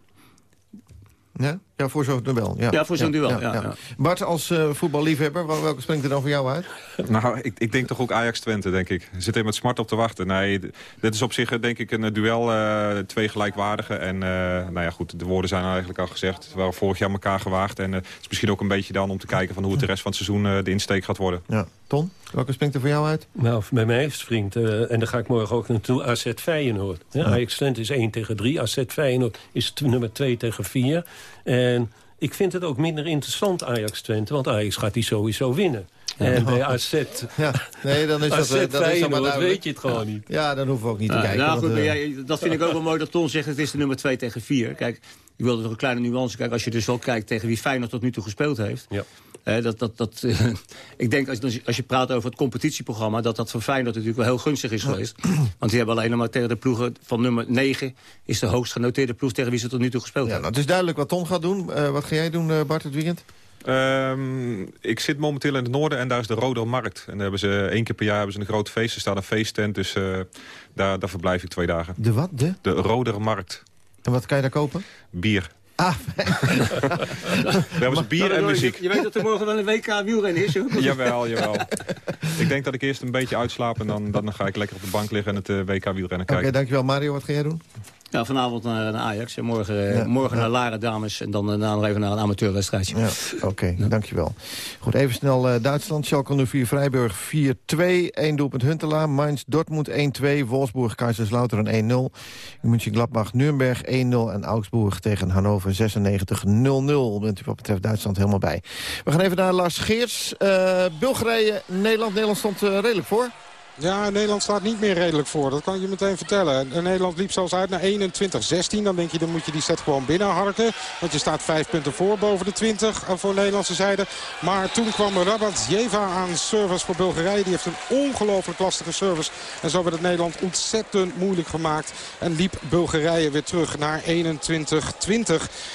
Speaker 16: ja, ja voor zo'n duel. Ja,
Speaker 21: ja voor zo'n duel, ja, ja,
Speaker 16: Bart, als uh, voetballiefhebber, welke springt er dan voor jou uit?
Speaker 5: Nou, ik, ik denk toch ook Ajax-Twente, denk ik. Zit er met smart op te wachten. Nee, dit is op zich denk ik een duel, uh, twee gelijkwaardige. En uh, nou ja, goed, de woorden zijn eigenlijk al gezegd. We waren vorig jaar elkaar gewaagd. En het is misschien ook een beetje dan om te kijken van hoe het de rest van het seizoen de insteek gaat worden.
Speaker 16: Ja. Ton, welke springt er voor jou uit?
Speaker 19: Nou, bij mij is het vriend, en daar ga ik morgen ook naartoe, AZ Feyenoord. Ja, Ajax-Twente is 1 tegen 3, AZ Feyenoord is nummer 2 tegen 4. En ik vind het ook minder interessant, Ajax-Twente. Want Ajax gaat die sowieso winnen. En bij AZ...
Speaker 16: Ja, nee, dan is dat,
Speaker 19: AZ
Speaker 16: dat is maar
Speaker 19: weet je het gewoon niet.
Speaker 16: Ja, dan hoeven we ook niet te kijken.
Speaker 21: Nou, goed,
Speaker 16: want, uh...
Speaker 21: jij, dat vind ik ook wel mooi dat Ton zegt... het is de nummer 2 tegen 4. Kijk, ik wilde nog een kleine nuance kijken. Als je dus wel kijkt tegen wie Feyenoord tot nu toe gespeeld heeft...
Speaker 19: Ja.
Speaker 21: Uh, dat, dat, dat, uh, ik denk als, als je praat over het competitieprogramma... dat dat voor Feyenoord natuurlijk wel heel gunstig is geweest. Want die hebben alleen nog maar tegen de ploegen van nummer 9... is de hoogst genoteerde ploeg tegen wie ze tot nu toe gespeeld
Speaker 16: ja,
Speaker 21: hebben.
Speaker 16: Nou, het is duidelijk wat Ton gaat doen. Uh, wat ga jij doen, Bart, het weekend?
Speaker 5: Um, ik zit momenteel in het noorden en daar is de Rodo Markt. En daar hebben ze één keer per jaar hebben ze een groot feest. Er staat een feesttent, dus uh, daar, daar verblijf ik twee dagen.
Speaker 16: De wat? De?
Speaker 5: De Roder Markt.
Speaker 16: En wat kan je daar kopen?
Speaker 5: Bier.
Speaker 16: Ah,
Speaker 5: We hebben ze bier en muziek.
Speaker 21: Je, je weet dat er morgen wel een WK wielrennen is, hoor.
Speaker 5: jawel, jawel. ik denk dat ik eerst een beetje uitslaap en dan, dan ga ik lekker op de bank liggen en het uh, WK wielrennen kijken.
Speaker 16: Oké, okay, dankjewel Mario. Wat ga jij doen?
Speaker 21: Ja, vanavond naar, naar Ajax en morgen, ja, morgen naar Laren Dames... en dan daarna nog even naar een amateurwedstrijdje.
Speaker 16: Ja, Oké, okay, dankjewel. Goed, even snel uh, Duitsland. Schalke 04, Vrijburg 4-2. 1 doelpunt Huntelaar. Mainz, Dortmund 1-2. Wolfsburg, Kaiserslautern 1-0. München, Gladbach, Nürnberg 1-0. En Augsburg tegen Hannover 96-0-0. Bent u wat betreft Duitsland helemaal bij. We gaan even naar Lars Geers. Uh, Bulgarije, Nederland. Nederland stond uh, redelijk voor.
Speaker 25: Ja, Nederland staat niet meer redelijk voor. Dat kan ik je meteen vertellen. En Nederland liep zelfs uit naar 21-16. Dan denk je, dan moet je die set gewoon binnenharken. Want je staat vijf punten voor boven de 20 voor Nederlandse zijde. Maar toen kwam Rabatzjeva aan service voor Bulgarije. Die heeft een ongelooflijk lastige service. En zo werd het Nederland ontzettend moeilijk gemaakt. En liep Bulgarije weer terug naar 21-20.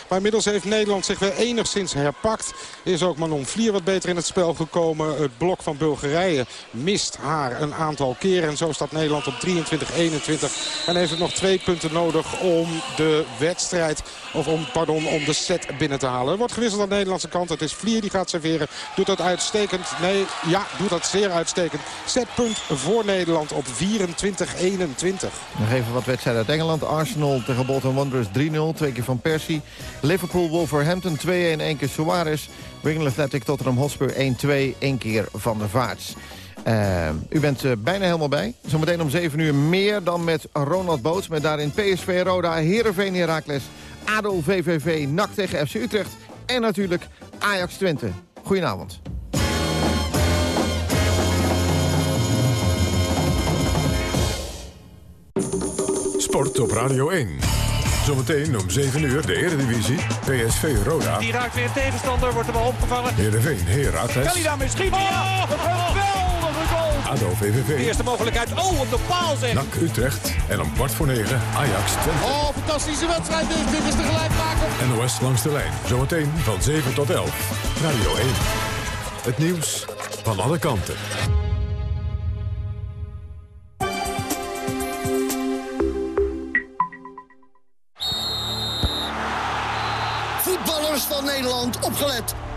Speaker 25: Maar inmiddels heeft Nederland zich weer enigszins herpakt. Is ook Manon Vlier wat beter in het spel gekomen. Het blok van Bulgarije mist haar een aantal aantal keren. En zo staat Nederland op 23-21. En heeft het nog twee punten nodig om de wedstrijd, of om, pardon, om de set binnen te halen. Er wordt gewisseld aan de Nederlandse kant. Het is Vlier die gaat serveren. Doet dat uitstekend. Nee, ja, doet dat zeer uitstekend. Setpunt voor Nederland op 24-21.
Speaker 16: Nog even wat wedstrijden uit Engeland. Arsenal tegen Bolton Wanderers 3-0. Twee keer van Persie. Liverpool Wolverhampton 2-1. één keer Suarez. Wigan Athletic Tottenham Hotspur 1-2. één keer Van der Vaarts. Uh, u bent uh, bijna helemaal bij. Zometeen om 7 uur meer dan met Ronald Boots. Met daarin PSV Roda, Heerenveen Heracles, ADO VVV, NAC tegen FC Utrecht. En natuurlijk Ajax Twente. Goedenavond.
Speaker 29: Sport op Radio 1. Zometeen om 7 uur de Eredivisie. PSV Roda.
Speaker 30: Die raakt weer tegenstander, wordt er wel opgevangen.
Speaker 29: Heerenveen Heracles.
Speaker 30: Kalida misschien. Oh, wat een geweldige goal.
Speaker 29: ADO VVV.
Speaker 30: De eerste mogelijkheid. Oh, op de paal zeg.
Speaker 29: NAC Utrecht. En om kwart voor 9 Ajax Twente.
Speaker 30: Oh, fantastische wedstrijd dit. Dit is de gelijkmaker.
Speaker 29: NOS langs de lijn. Zometeen van 7 tot 11. Radio 1. Het nieuws van alle kanten.
Speaker 31: Voetballers van Nederland, opgelet.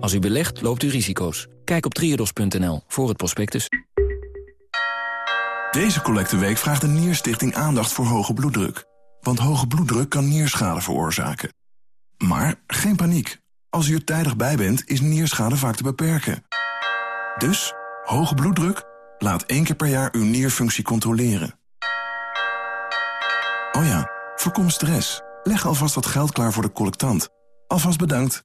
Speaker 32: Als u belegt, loopt u risico's. Kijk op triodos.nl voor het prospectus.
Speaker 33: Deze collecteweek vraagt de Nierstichting aandacht voor hoge bloeddruk. Want hoge bloeddruk kan nierschade veroorzaken. Maar geen paniek. Als u er tijdig bij bent, is nierschade vaak te beperken. Dus, hoge bloeddruk? Laat één keer per jaar uw nierfunctie controleren. Oh ja, voorkom stress. Leg alvast wat geld klaar voor de collectant. Alvast bedankt.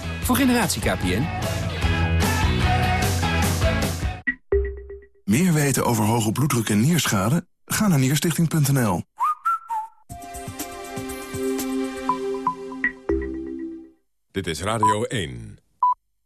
Speaker 34: Voor generatie KPN.
Speaker 33: Meer weten over hoge bloeddruk en nierschade? Ga naar nierstichting.nl.
Speaker 29: Dit is Radio 1.